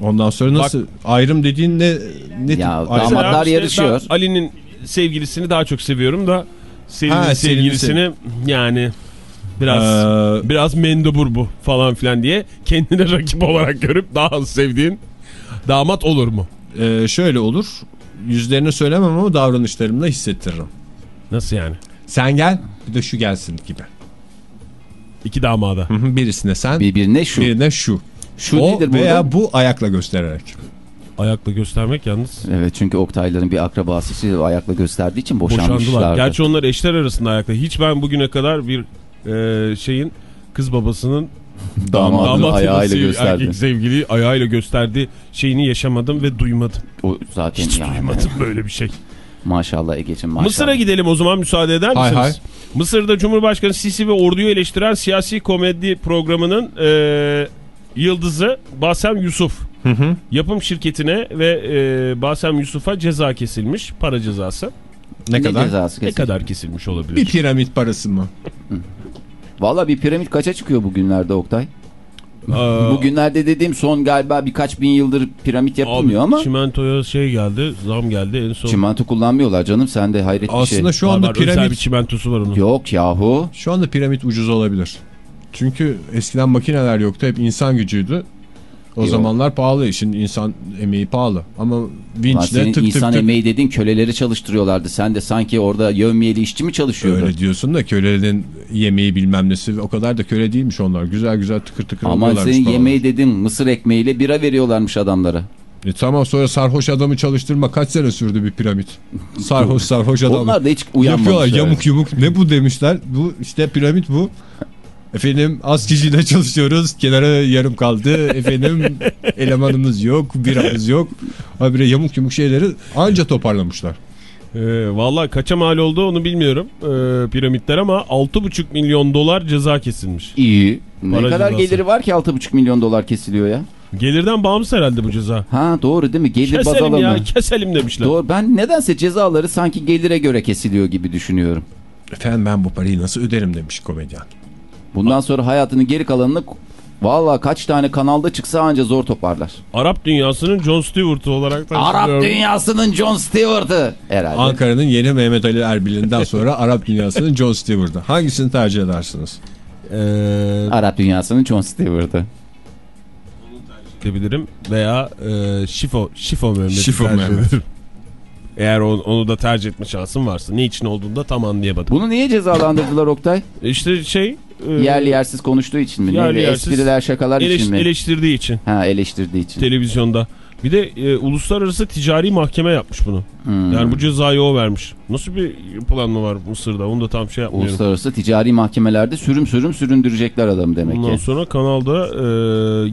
Ondan sonra nasıl ayrım dediğin ne ne tip Ya, damat- Damatlar işte yarışıyor. Ali'nin sevgilisini daha çok seviyorum da senin Ha, sevgilisini yani biraz Ee, biraz mendubur bu falan filan diye kendine rakip olarak görüp daha az sevdiğin damat olur mu? e, şöyle olur. Yüzlerine söylemem ama davranışlarımla hissettiririm. Nasıl yani? Sen gel bir de şu gelsin gibi. İki damada. Hı hı, Birisine sen Birbirine şu. birine şu. Şu o nedir veya burada? bu ayakla göstererek. Ayakla göstermek yalnız Evet çünkü Oktayların bir akrabası şey, ayakla gösterdiği için boşanmışlardı. boşandılar. Gerçi onlar eşler arasında ayakla. Hiç ben bugüne kadar bir e, şeyin kız babasının Damadını damat ayağıyla gösterdi. Erkek sevgili ayağıyla gösterdiği şeyini yaşamadım ve duymadım. O zaten Hiç yani. duymadım böyle bir şey. Maşallah Ege'cim maşallah. Mısır'a gidelim o zaman müsaade eder misiniz? Hay hay. Mısır'da Cumhurbaşkanı Sisi ve orduyu eleştiren siyasi komedi programının e, yıldızı Basem Yusuf. Yapım şirketine ve e, Basem Yusuf'a ceza kesilmiş. Para cezası. Ne, Ne kadar? cezası Ne kadar kesilmiş olabilir? Bir piramit parası mı? Valla bir piramit kaça çıkıyor bugünlerde Oktay? Aa, Bugünlerde dediğim son galiba birkaç bin yıldır piramit yapılmıyor abi, ama Çimentoya şey geldi, zam geldi en son. çimento kullanmıyorlar canım sen de hayret bir Aslında şey. şu Var, anda var, bir piramit çimentosu var onun. Yok yahu. şu anda piramit ucuz olabilir. Çünkü eskiden makineler yoktu. Hep insan gücüydü. O Yok. zamanlar pahalı. Şimdi insan emeği pahalı. Ama vinçle tık tık insan tık. emeği dedin köleleri çalıştırıyorlardı. Sen de sanki orada yövmiyeli işçi mi çalışıyordun? Öyle diyorsun da kölelerin yemeği bilmem nesi o kadar da köle değilmiş onlar. Güzel güzel tıkır tıkır Ama senin falan. yemeği dedin mısır ekmeğiyle bira veriyorlarmış adamlara. E tamam sonra sarhoş adamı çalıştırma kaç sene sürdü bir piramit? Sarhoş sarhoş adam. Onlar da hiç uyanmamışlar. Yapıyorlar yamuk yumuk. Ne bu demişler? Bu işte piramit bu. Efendim az kişiyle çalışıyoruz. Kenara yarım kaldı. Efendim elemanımız yok. Biramız yok. Habire yamuk yumuk şeyleri anca toparlamışlar. Ee, Valla kaça mal oldu onu bilmiyorum ee, piramitler ama 6,5 milyon dolar ceza kesilmiş. İyi. Ne Para kadar cezası. geliri var ki 6,5 milyon dolar kesiliyor ya? Gelirden bağımsız herhalde bu ceza. Ha doğru değil mi? Gelir baz Keselim ya alımı. keselim demişler. Doğru. Ben nedense cezaları sanki gelire göre kesiliyor gibi düşünüyorum. Efendim ben bu parayı nasıl öderim demiş komedyen. Bundan sonra hayatının geri kalanını valla kaç tane kanalda çıksa anca zor toparlar. Arap dünyasının John Stewart'ı olarak da Arap dünyasının John Stewart'ı herhalde. Ankara'nın yeni Mehmet Ali Erbil'inden sonra Arap dünyasının John Stewart'ı. Hangisini tercih edersiniz? Ee, Arap dünyasının John Stewart'ı. edebilirim veya e, Şifo Şifo Mehmet'i Şifo tercih Mehmet. Eğer onu, onu da tercih etme şansın varsa. Ne için olduğunu da tam anlayamadım. Bunu niye cezalandırdılar Oktay? İşte şey... e, Yerli yersiz konuştuğu için mi? Yerli yersiz Espriler şakalar eleş- için mi? eleştirdiği için. Ha eleştirdiği için. Televizyonda. Bir de e, uluslararası ticari mahkeme yapmış bunu. Hmm. Yani bu cezayı o vermiş. Nasıl bir yapılanma var Mısır'da? Onu da tam şey yapmıyorum. Uluslararası ticari mahkemelerde sürüm sürüm süründürecekler adamı demek Ondan ki. sonra kanalda e,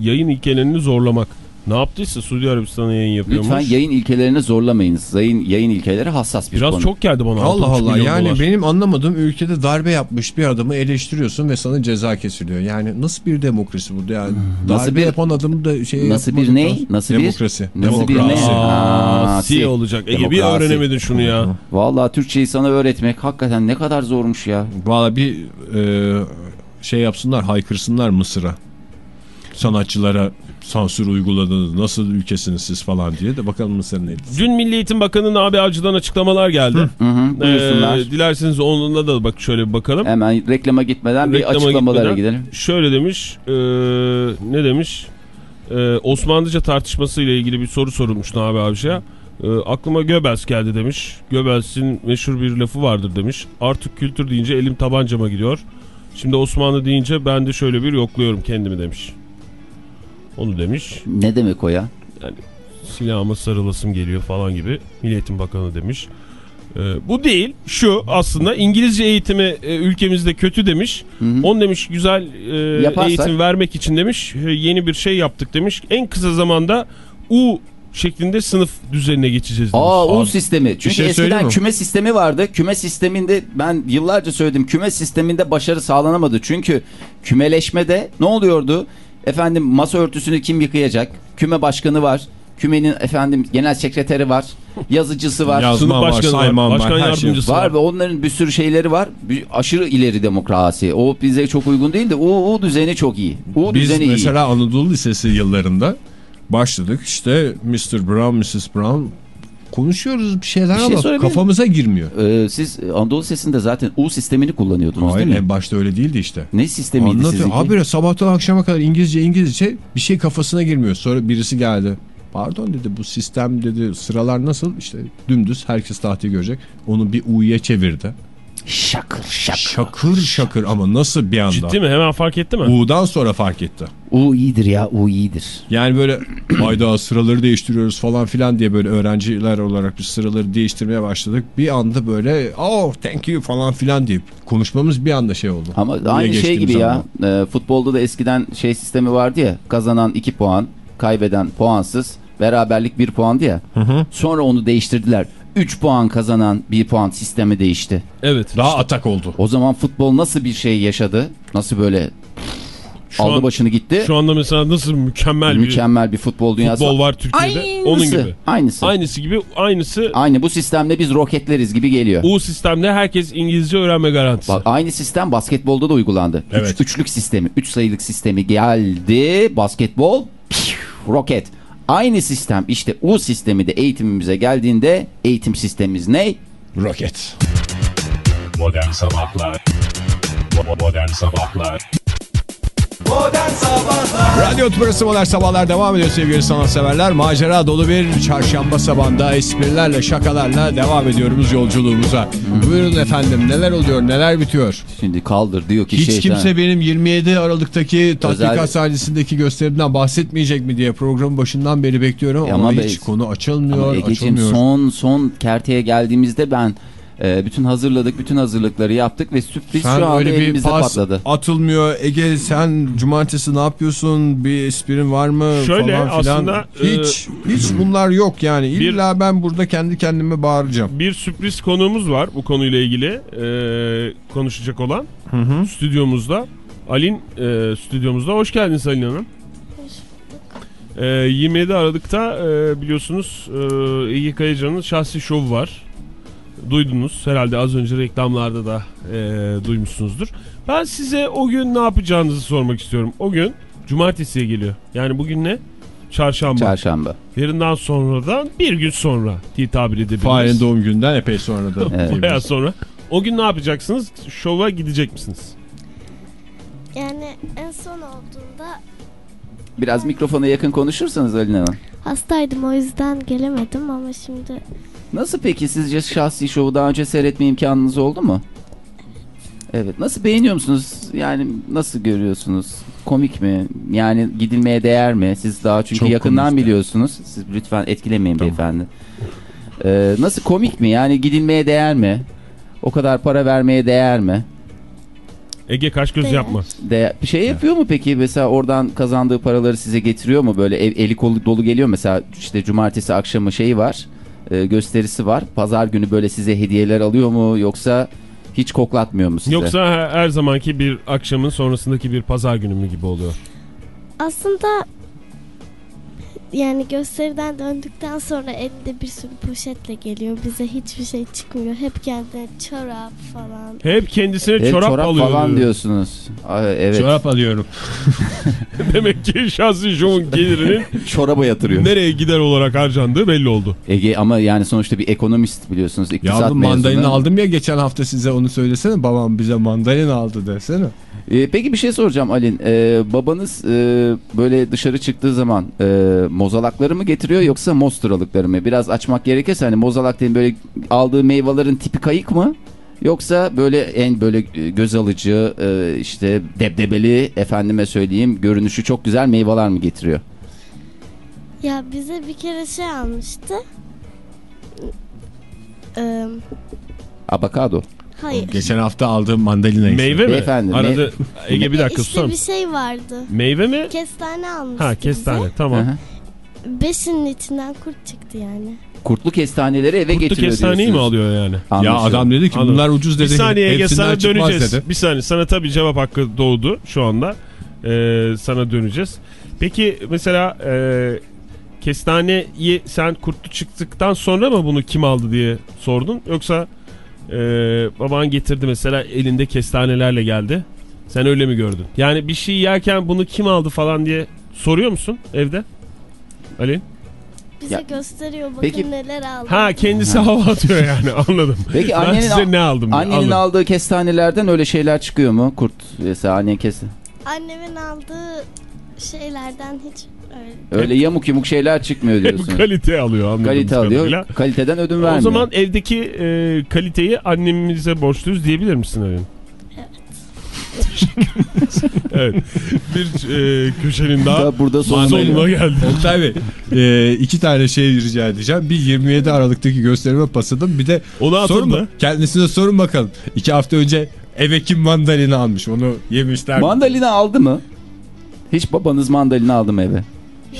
yayın ilkelerini zorlamak. Ne yaptıysa Suudi Arabistan'a yayın yapıyormuş. Lütfen yayın ilkelerini zorlamayınız. Yayın, yayın ilkeleri hassas bir Biraz konu. çok geldi bana. Allah 6,5 Allah yani dolar. benim anlamadığım ülkede darbe yapmış bir adamı eleştiriyorsun ve sana ceza kesiliyor. Yani nasıl bir demokrasi bu? Yani Nasıl darbe bir- yapan adamı da şey Nasıl bir ney? Nasıl bir- demokrasi. Nasıl bir ne? Aa, si olacak. Ege bir öğrenemedin şunu ya. Vallahi Türkçeyi sana öğretmek hakikaten ne kadar zormuş ya. Valla bir e, şey yapsınlar haykırsınlar Mısır'a. Sanatçılara sansür uyguladınız. Nasıl ülkesiniz siz falan diye de bakalım Mısır ne diyecek. Dün Milli Eğitim Bakanı Nabi Avcı'dan açıklamalar geldi. Hı hı, buyursunlar. Ee, dilerseniz onunla da bak şöyle bir bakalım. Hemen reklama gitmeden bir Reklama açıklamalara gitmeden gidelim. Şöyle demiş. e, ne demiş? E, Osmanlıca tartışması ile ilgili bir soru sorulmuş Nabi Avcı'ya. E, aklıma Göbels geldi demiş. Göbels'in meşhur bir lafı vardır demiş. Artık kültür deyince elim tabancama gidiyor. Şimdi Osmanlı deyince ben de şöyle bir yokluyorum kendimi demiş. Onu demiş. Ne demek o ya? Silahıma sarılasım geliyor falan gibi. Milliyetin Bakanı demiş. Ee, bu değil. Şu aslında İngilizce eğitimi e, ülkemizde kötü demiş. Hı hı. On demiş güzel e, Yaparsak- eğitim vermek için demiş e, yeni bir şey yaptık demiş. En kısa zamanda U şeklinde sınıf düzenine geçeceğiz demiş. Aa U Abi, sistemi. Çünkü şey eskiden küme sistemi vardı. Küme sisteminde ben yıllarca söyledim. Küme sisteminde başarı sağlanamadı. Çünkü kümeleşmede ne oluyordu? Efendim masa örtüsünü kim yıkayacak? Küme başkanı var. Kümenin efendim genel sekreteri var. Yazıcısı var. Yazma Sınıf var, başkanı var, var, başkan her şey yardımcısı Var var. ve onların bir sürü şeyleri var. Bir aşırı ileri demokrasi. O bize çok uygun değil de U, U düzeni çok iyi. U Biz düzeni iyi. mesela Anadolu Lisesi yıllarında başladık işte Mr. Brown, Mrs. Brown konuşuyoruz bir şeyler Bir şey ama kafamıza girmiyor. Ee, siz Anadolu Sesi'nde zaten U sistemini kullanıyordunuz Hayır değil mi? en başta öyle değildi işte. Ne sistemiydi Anlatıyor. sizinki? Abi böyle sabahtan akşama kadar İngilizce İngilizce bir şey kafasına girmiyor. Sonra birisi geldi. Pardon dedi bu sistem dedi sıralar nasıl işte dümdüz herkes tahtayı görecek. Onu bir U'ya çevirdi. Şakır şakır. Şakır şakır ama nasıl bir anda. Ciddi mi? Hemen fark etti mi? U'dan sonra fark etti. U iyidir ya U iyidir. Yani böyle ayda sıraları değiştiriyoruz falan filan diye böyle öğrenciler olarak biz sıraları değiştirmeye başladık. Bir anda böyle oh thank you falan filan deyip konuşmamız bir anda şey oldu. Ama Buraya aynı şey gibi ya. anda. e, futbolda da eskiden şey sistemi vardı ya. Kazanan 2 puan, kaybeden puansız, beraberlik 1 puandı ya. Sonra onu değiştirdiler. 3 puan kazanan 1 puan sistemi değişti. Evet. Daha atak oldu. O zaman futbol nasıl bir şey yaşadı? Nasıl böyle Şu aldı an- başını gitti? Şu anda mesela nasıl mükemmel, Mükemmel bir futbol bir dünyası. futbol var Türkiye'de. Aynısı. Onun gibi. Aynısı. Aynısı gibi aynısı Aynı bu sistemde biz roketleriz gibi geliyor. U sistemde herkes İngilizce öğrenme garantisi. Bak aynı sistem basketbolda da uygulandı. Üç- Evet. üçlük sistemi, üç sayılık sistemi geldi. Basketbol, piu, roket. Aynı sistem işte U sistemi de eğitimimize geldiğinde eğitim sistemimiz ne? Roket. Modern Sabahlar Modern Sabahlar Modern Sabahlar Radyo Tübrası Modern Sabahlar devam ediyor sevgili sanatseverler. Macera dolu bir çarşamba sabahında esprilerle, şakalarla devam ediyoruz yolculuğumuza. Buyurun efendim neler oluyor, neler bitiyor? Şimdi kaldır diyor ki Hiç şeytan. kimse benim 27 Aralık'taki tatbikat Özel- sahnesindeki gösterimden bahsetmeyecek mi diye programın başından beri bekliyorum ama, ama hiç be- konu açılmıyor, Ama açılmıyor. son son kerteye geldiğimizde ben e, bütün hazırladık, bütün hazırlıkları yaptık ve sürpriz Sen şu anda bir elimizde pas patladı. atılmıyor. Ege sen cumartesi ne yapıyorsun? Bir esprin var mı? Şöyle, falan filan. aslında, Hiç, hiç bunlar yok yani. Bir- İlla ben burada kendi kendime bağıracağım. Bir sürpriz konuğumuz var bu konuyla ilgili e, konuşacak olan stüdyomuzda. Alin e, stüdyomuzda. Hoş geldiniz Alin Hanım. E, 27 Aralık'ta e, biliyorsunuz e, Ege Kayacan'ın şahsi şovu var. Duydunuz. Herhalde az önce reklamlarda da e, duymuşsunuzdur. Ben size o gün ne yapacağınızı sormak istiyorum. O gün cumartesiye geliyor. Yani bugün ne? Çarşamba. Çarşamba. Yarından sonradan bir gün sonra diye tabir edebiliriz. Farenin doğum gününden epey sonra da. Evet. Veya sonra. O gün ne yapacaksınız? Şova gidecek misiniz? Yani en son olduğunda Biraz mikrofona yakın konuşursanız Alina Hanım. hastaydım o yüzden gelemedim ama şimdi Nasıl peki sizce şahsi şovu daha önce seyretme imkanınız oldu mu? Evet. Nasıl beğeniyor musunuz? Yani nasıl görüyorsunuz? Komik mi? Yani gidilmeye değer mi? Siz daha çünkü Çok yakından komikti. biliyorsunuz. Siz lütfen etkilemeyin Tamam. beyefendi. Ee, nasıl komik mi? Yani gidilmeye değer mi? O kadar para vermeye değer mi? Ege kaş göz Değer. yapma. De bir şey yapıyor mu peki mesela oradan kazandığı paraları size getiriyor mu böyle ev, eli kolu dolu geliyor mesela işte cumartesi akşamı şeyi var e, gösterisi var pazar günü böyle size hediyeler alıyor mu yoksa hiç koklatmıyor mu size? Yoksa her, her zamanki bir akşamın sonrasındaki bir pazar günü mü gibi oluyor? aslında yani gösteriden döndükten sonra elinde bir sürü poşetle geliyor. Bize hiçbir şey çıkmıyor. Hep kendine çorap falan. Hep kendisine Hep çorap, çorap alıyor. falan diyor. diyorsunuz. Ay, evet Çorap alıyorum. Demek ki şahsi şovun gelirinin çoraba yatırıyor. nereye gider olarak harcandığı belli oldu. Ege ama yani sonuçta bir ekonomist biliyorsunuz Ya iktisat bu mandalina mezunu. aldım ya geçen hafta size onu söylesene. Babam bize mandalina aldı desene. Ee, peki bir şey soracağım Alin. Ee, babanız e, böyle dışarı çıktığı zaman e, mozalakları mı getiriyor yoksa mosturalıkları mı? Biraz açmak gerekirse hani mozalak dediğim böyle aldığı meyvelerin tipi kayık mı? Yoksa böyle en böyle e, göz alıcı e, işte debdebeli efendime söyleyeyim görünüşü çok güzel meyveler mi getiriyor? Ya bize bir kere şey almıştı. Ee, Abakado. Hayır. Geçen hafta aldığım mandalina işte. Meyve mi? Beyefendi, Arada Ege bir dakika susar işte bir mısın? şey vardı. Meyve mi? Kestane almıştı Ha kestane bize. tamam. Hı. Beşinin içinden kurt çıktı yani. Kurtlu kestaneleri eve Kurtlu getiriyor kestaneyi mi alıyor yani? Ya Anlaşıldı. adam dedi ki Anladım. bunlar ucuz dedi. Bir saniye Ege Hepsinden sana döneceğiz. dedi. Bir saniye sana tabii cevap hakkı doğdu şu anda. Ee, sana döneceğiz. Peki mesela e, kestaneyi sen kurtlu çıktıktan sonra mı bunu kim aldı diye sordun? Yoksa e, baban getirdi mesela elinde kestanelerle geldi. Sen öyle mi gördün? Yani bir şey yerken bunu kim aldı falan diye soruyor musun evde? Ali? Bize Ya- gösteriyor bakın Peki- neler aldım. Ha kendisi hava atıyor yani anladım. Peki ben annenin, size ne aldım? annenin anladım. aldığı kestanelerden öyle şeyler çıkıyor mu? Kurt mesela annen kes Annemin aldığı şeylerden hiç öyle. öyle yamuk yumuk şeyler çıkmıyor diyorsun. Hep kalite alıyor anladığımız Kalite alıyor. kadarıyla. Kaliteden ödün vermiyor. O zaman evdeki e, kaliteyi annemize borçluyuz diyebilir misin Erin? evet. Bir e, köşenin daha Da burada sonuna sonuna geldi. Oktay Bey e, iki tane şey rica edeceğim. Bir 27 Aralık'taki gösterime pasadım. Bir de Onu sorun da. mu? Kendisine sorun bakalım. İki hafta önce eve kim mandalina almış onu yemişler. mi? Mandalina aldı mı? Hiç babanız mandalina aldı mı eve?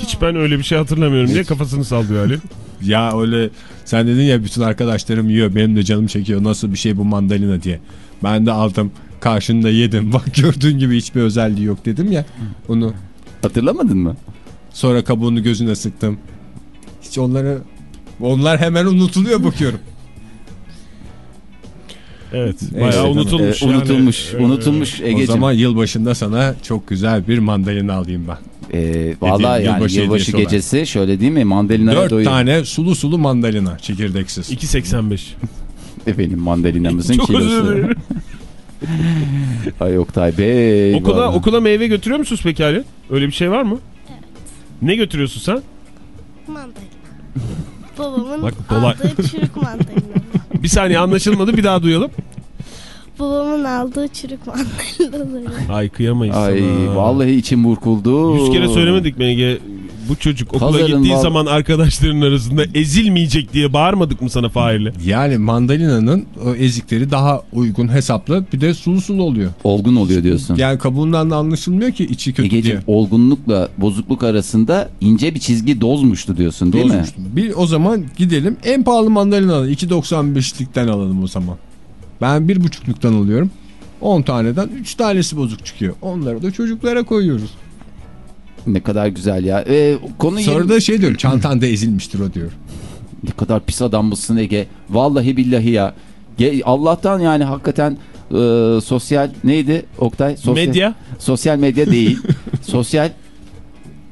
Hiç ben öyle bir şey hatırlamıyorum diye kafasını sallıyor Ali. Ya öyle sen dedin ya bütün arkadaşlarım yiyor benim de canım çekiyor nasıl bir şey bu mandalina diye. Ben de aldım karşında yedim bak gördüğün gibi hiçbir özelliği yok dedim ya onu. Hatırlamadın mı? Sonra kabuğunu gözüne sıktım. Hiç onları onlar hemen unutuluyor bakıyorum. Evet. Bayağı tamam. unutulmuş. Yani. unutulmuş. Ee, unutulmuş O Ege'ciğim. zaman yılbaşında sana çok güzel bir mandalina alayım ben. Ee, Valla yani yılbaşı yılbaşı, gecesi şöyle değil mi? Mandalina'ya Dört doyun. tane sulu sulu mandalina çekirdeksiz. 2.85. Efendim mandalinamızın kilosu. Ay Oktay Bey. Okula, vallahi. okula meyve götürüyor musunuz peki Ali? Öyle bir şey var mı? Evet. Ne götürüyorsun sen? Mandalina. Babamın Bak, dolay- aldığı çürük mandalina. Bir saniye anlaşılmadı bir daha duyalım. Babamın aldığı çürük mandalinaları. Ay kıyamayız Ay sana. vallahi içim burkuldu. Yüz kere söylemedik mi Ege? Bu çocuk okula Pazarın gittiği val- zaman arkadaşların arasında ezilmeyecek diye bağırmadık mı sana Fahir'le? Yani mandalina'nın o ezikleri daha uygun hesaplı bir de sulu sulu oluyor. Olgun oluyor diyorsun. Yani kabuğundan da anlaşılmıyor ki içi kötü Egeciğim diye. olgunlukla bozukluk arasında ince bir çizgi dozmuştu diyorsun değil mi? Bozmuştum. Bir o zaman gidelim en pahalı mandalina alalım. 2.95'likten alalım o zaman. Ben 1.5'luktan alıyorum. 10 taneden 3 tanesi bozuk çıkıyor. Onları da çocuklara koyuyoruz. Ne kadar güzel ya. Ee, konu Sonra yeni- da şey diyorum çantanda ezilmiştir o diyor. Ne kadar pis adam mısın Ege. Vallahi billahi ya. Allah'tan yani hakikaten e, sosyal neydi Oktay? Sosyal, Medya, Sosyal medya değil. sosyal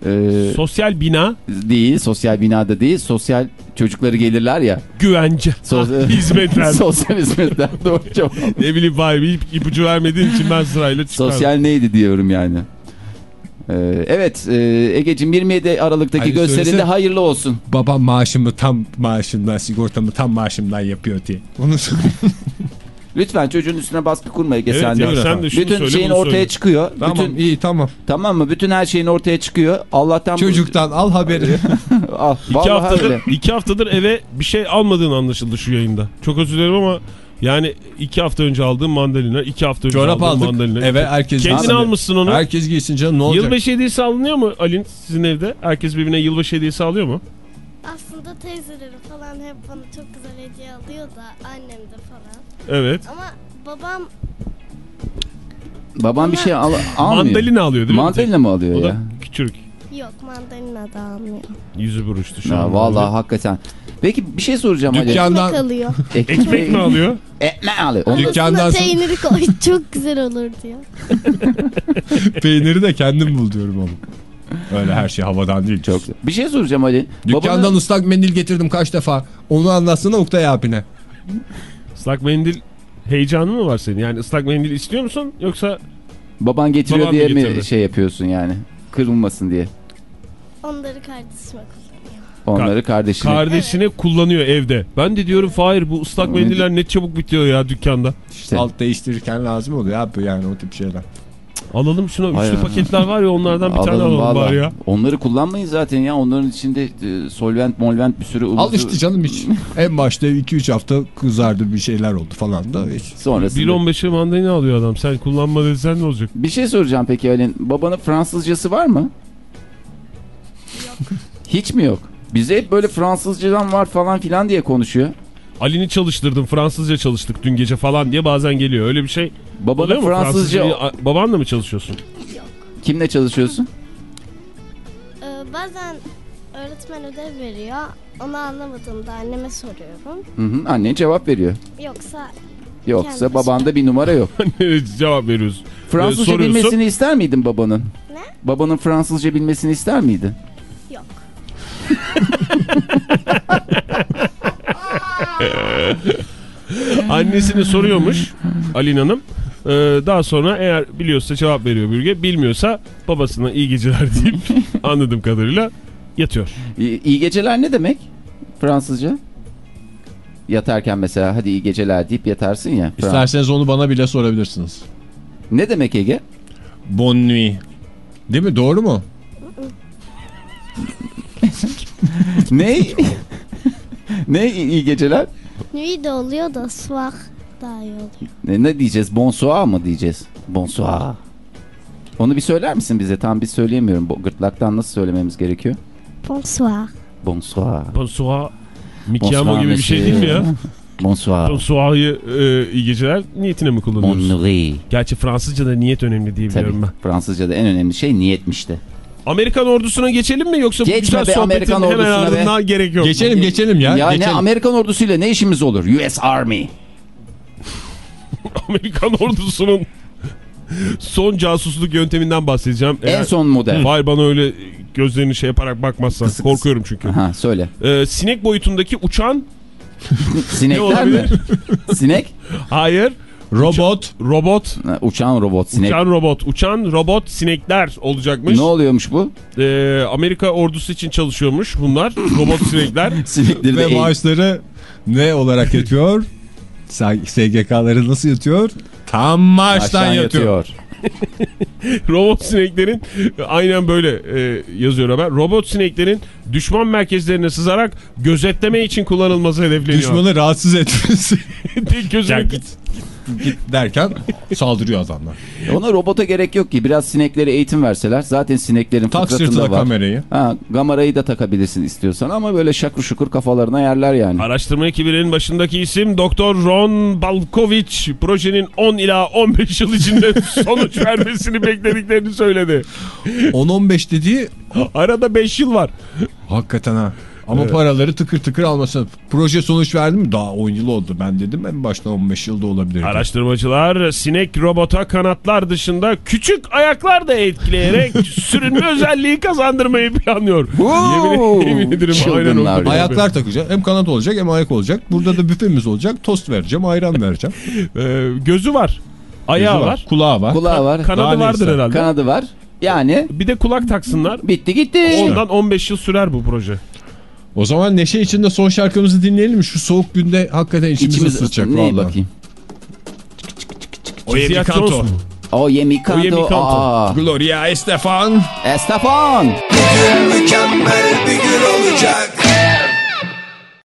e, sosyal bina, değil. Sosyal binada değil. Sosyal çocukları gelirler ya. güvence, Sos- hizmetler. sosyal hizmetler. Doğru ne bileyim Fahir bir ip- ipucu vermediğin için ben sırayla çıkardım. Sosyal neydi diyorum yani. Ee, evet e, Ege'cim 27 Aralık'taki Hani gösterinde söylese- hayırlı olsun. Babam maaşımı tam maaşımdan sigortamı tam maaşımdan yapıyor diye. Onu Lütfen çocuğun üstüne baskı kurma Ege Evet sen de. sen de şunu Bütün söyle, şeyin ortaya söyle. çıkıyor. tamam Bütün, iyi tamam. tamam mı? Bütün her şeyin ortaya çıkıyor. Allah'tan bu- Çocuktan al haberi. Al, İki vallahi haftadır, öyle. iki haftadır eve bir şey almadığın anlaşıldı şu yayında. Çok özür dilerim ama yani iki hafta önce aldığım mandalina, iki hafta önce Çorap aldığım aldık. mandalina. Eve herkes Kendin almışsın onu. Herkes giysin canım ne olacak? Yılbaşı hediyesi alınıyor mu Alin sizin evde? Herkes birbirine yılbaşı hediyesi alıyor mu? Aslında teyzelerim falan hep bana çok güzel hediye alıyor da annem de falan. Evet. Ama babam Babam bir şey al almıyor. Mandalina alıyor değil mi? Mandalina mı alıyor O ya? da küçük. yok mandalina da almıyor. Yüzü buruştu şu Ya an. vallahi hakikaten. Peki bir şey soracağım. Dükkandan Ekmek alıyor. Ekmek mi alıyor? Ekmek alıyor. Onu da- Dükkandan Üstüne peyniri koy çok güzel olur diyor. peyniri de kendim bul diyorum oğlum. Öyle her şey havadan değil. Çok. Bir şey soracağım Ali. Dükkandan Babanın- ıslak mendil getirdim kaç defa. Onu anlatsana Oktay abine. Islak mendil heyecanı mı var senin? Yani ıslak mendil istiyor musun yoksa baban getiriyor Babam diye mi getirdi. şey yapıyorsun yani? Kırılmasın diye. Onları kardeşime kullanıyor. Onları kardeşine. kardeşini kullanıyor evde. Ben de diyorum Fahir bu ıslak mendiller ne çabuk bitiyor ya dükkanda. işte. Alt değiştirirken lazım oluyor abi yani o tip şeyler. Alalım şuna üçlü ya. paketler var ya onlardan bir tane alalım vallahi. bari ya. Onları kullanmayın zaten ya. Onların içinde e, solvent molvent bir sürü ıvı Al işte canım hiç. en başta 2-3 hafta kızardı bir şeyler oldu falan da hiç. Sonrasında. 1.15'e mandalina alıyor adam. Sen kullanma desen ne olacak? Bir şey soracağım peki Alin. Babanın Fransızcası var mı? Hiç mi yok? Bize hep böyle Fransızcadan var falan filan diye konuşuyor. Ali'ni çalıştırdım Fransızca çalıştık dün gece falan diye bazen geliyor. Öyle bir şey Babanın oluyor mu? Fransızca... Fransızcayı a- babanla mı çalışıyorsun? Kimle çalışıyorsun? Ee, bazen öğretmen ödev veriyor. Onu anlamadığımda anneme soruyorum. Hı hı, annen cevap veriyor. Yoksa Yoksa babanda bir numara yok. Cevap veriyoruz. Fransızca soruyorsun. bilmesini ister miydin babanın? Ne? Babanın Fransızca bilmesini ister miydin? yok. Annesini soruyormuş Alin Hanım. Ee, daha sonra eğer biliyorsa cevap veriyor bürge. Bilmiyorsa babasına iyi geceler deyip anladığım kadarıyla yatıyor. İyi, iyi geceler ne demek? Fransızca? Yatarken mesela hadi iyi geceler deyip yatarsın ya. Frans- İsterseniz onu bana bile sorabilirsiniz. Ne demek Ege? Bon nuit. Değil mi? Doğru mu? ne? ne iyi geceler? Nuit de oluyor da soir daha iyi oluyor. Ne, ne diyeceğiz? Bonsoir mı diyeceğiz? Bonsoir. Onu bir söyler misin bize? Tam biz söyleyemiyorum. Bu gırtlaktan nasıl söylememiz gerekiyor? Bonsoir. Bonsoir. Bonsoir. Mikiamo Bonsoir gibi bir şey değil mi ya? Bonsoir. Bonsoir'ı e, iyi geceler niyetine mi kullanıyoruz? nuit. Gerçi Fransızca'da niyet önemli diye Tabii. biliyorum ben. Fransızca'da en önemli şey niyetmişti. Amerikan ordusuna geçelim mi yoksa bu Geçme güzel be sohbetin Amerikan hemen ordusuna be. ardından gerek yok. Geçelim geçelim ya. Ya, ne geçelim. Amerikan ordusuyla ne işimiz olur? US Army. Amerikan ordusunun son casusluk yönteminden bahsedeceğim. En son model. Vay bana öyle gözlerini şey yaparak bakmazsan. Kısık Korkuyorum çünkü. Ha söyle. Ee, sinek boyutundaki uçan Sinekler mi? Sinek? hayır Robot. Robot, Ha, Uçan robot sinek. uçan robot, uçan robot sinekler olacakmış. Ne oluyormuş bu? Ee, Amerika ordusu için çalışıyormuş bunlar. Robot sinekler. Sinekleri Ve maaşları ne olarak yatıyor? SGK'ları nasıl yatıyor? Tam maaştan yatıyor. Robot sineklerin aynen böyle e, yazıyor haber. Robot sineklerin düşman merkezlerine sızarak gözetleme için kullanılması hedefleniyor. Düşmanı rahatsız etmesi gözünü git, git derken saldırıyor adamlar. Ona robota gerek yok ki. Biraz sineklere eğitim verseler. Zaten sineklerin Tak fıtratında var. kamerayı. Ha, gamarayı da takabilirsin istiyorsan ama böyle şakır şukur kafalarına yerler yani. Araştırma ekibinin başındaki isim Doktor Ron Balkovic projenin 10 ila 15 yıl içinde sonuç vermesini beklediklerini söyledi. 10-15 dediği Arada 5 yıl var. hakikaten ha. Ama paraları tıkır tıkır almasın. Proje sonuç verdi mi? Daha 10 yıl oldu. Ben dedim en başta 15 yılda olabilir. Araştırmacılar sinek robota kanatlar dışında küçük ayaklar da etkileyerek sürünme özelliği kazandırmayı planlyor. yemin, yemin ederim aynen oldu. Ayaklar takacak. Hem kanat olacak hem ayak olacak. Burada da büfemiz olacak. Tost vereceğim, ayran vereceğim. Ee, gözü var. Ayağı Gözü var. Kulağı var. Kulağı var. Kanadı Daha vardır neyse. herhalde. Kanadı var. Yani Bir de kulak taksınlar. bitti gitti. Ondan 15 yıl sürer bu proje. O zaman neşe içinde son şarkımızı dinleyelim mi? Şu soğuk günde hakikaten içimizi İçimiz ısıtacak ne vallahi. bakayım. Oye Casey Canto. Jones mu? O Yemikanto. Oye Mikanto. Aa, Gloria Estefan. Estefan. Mükemmel bir gün olacak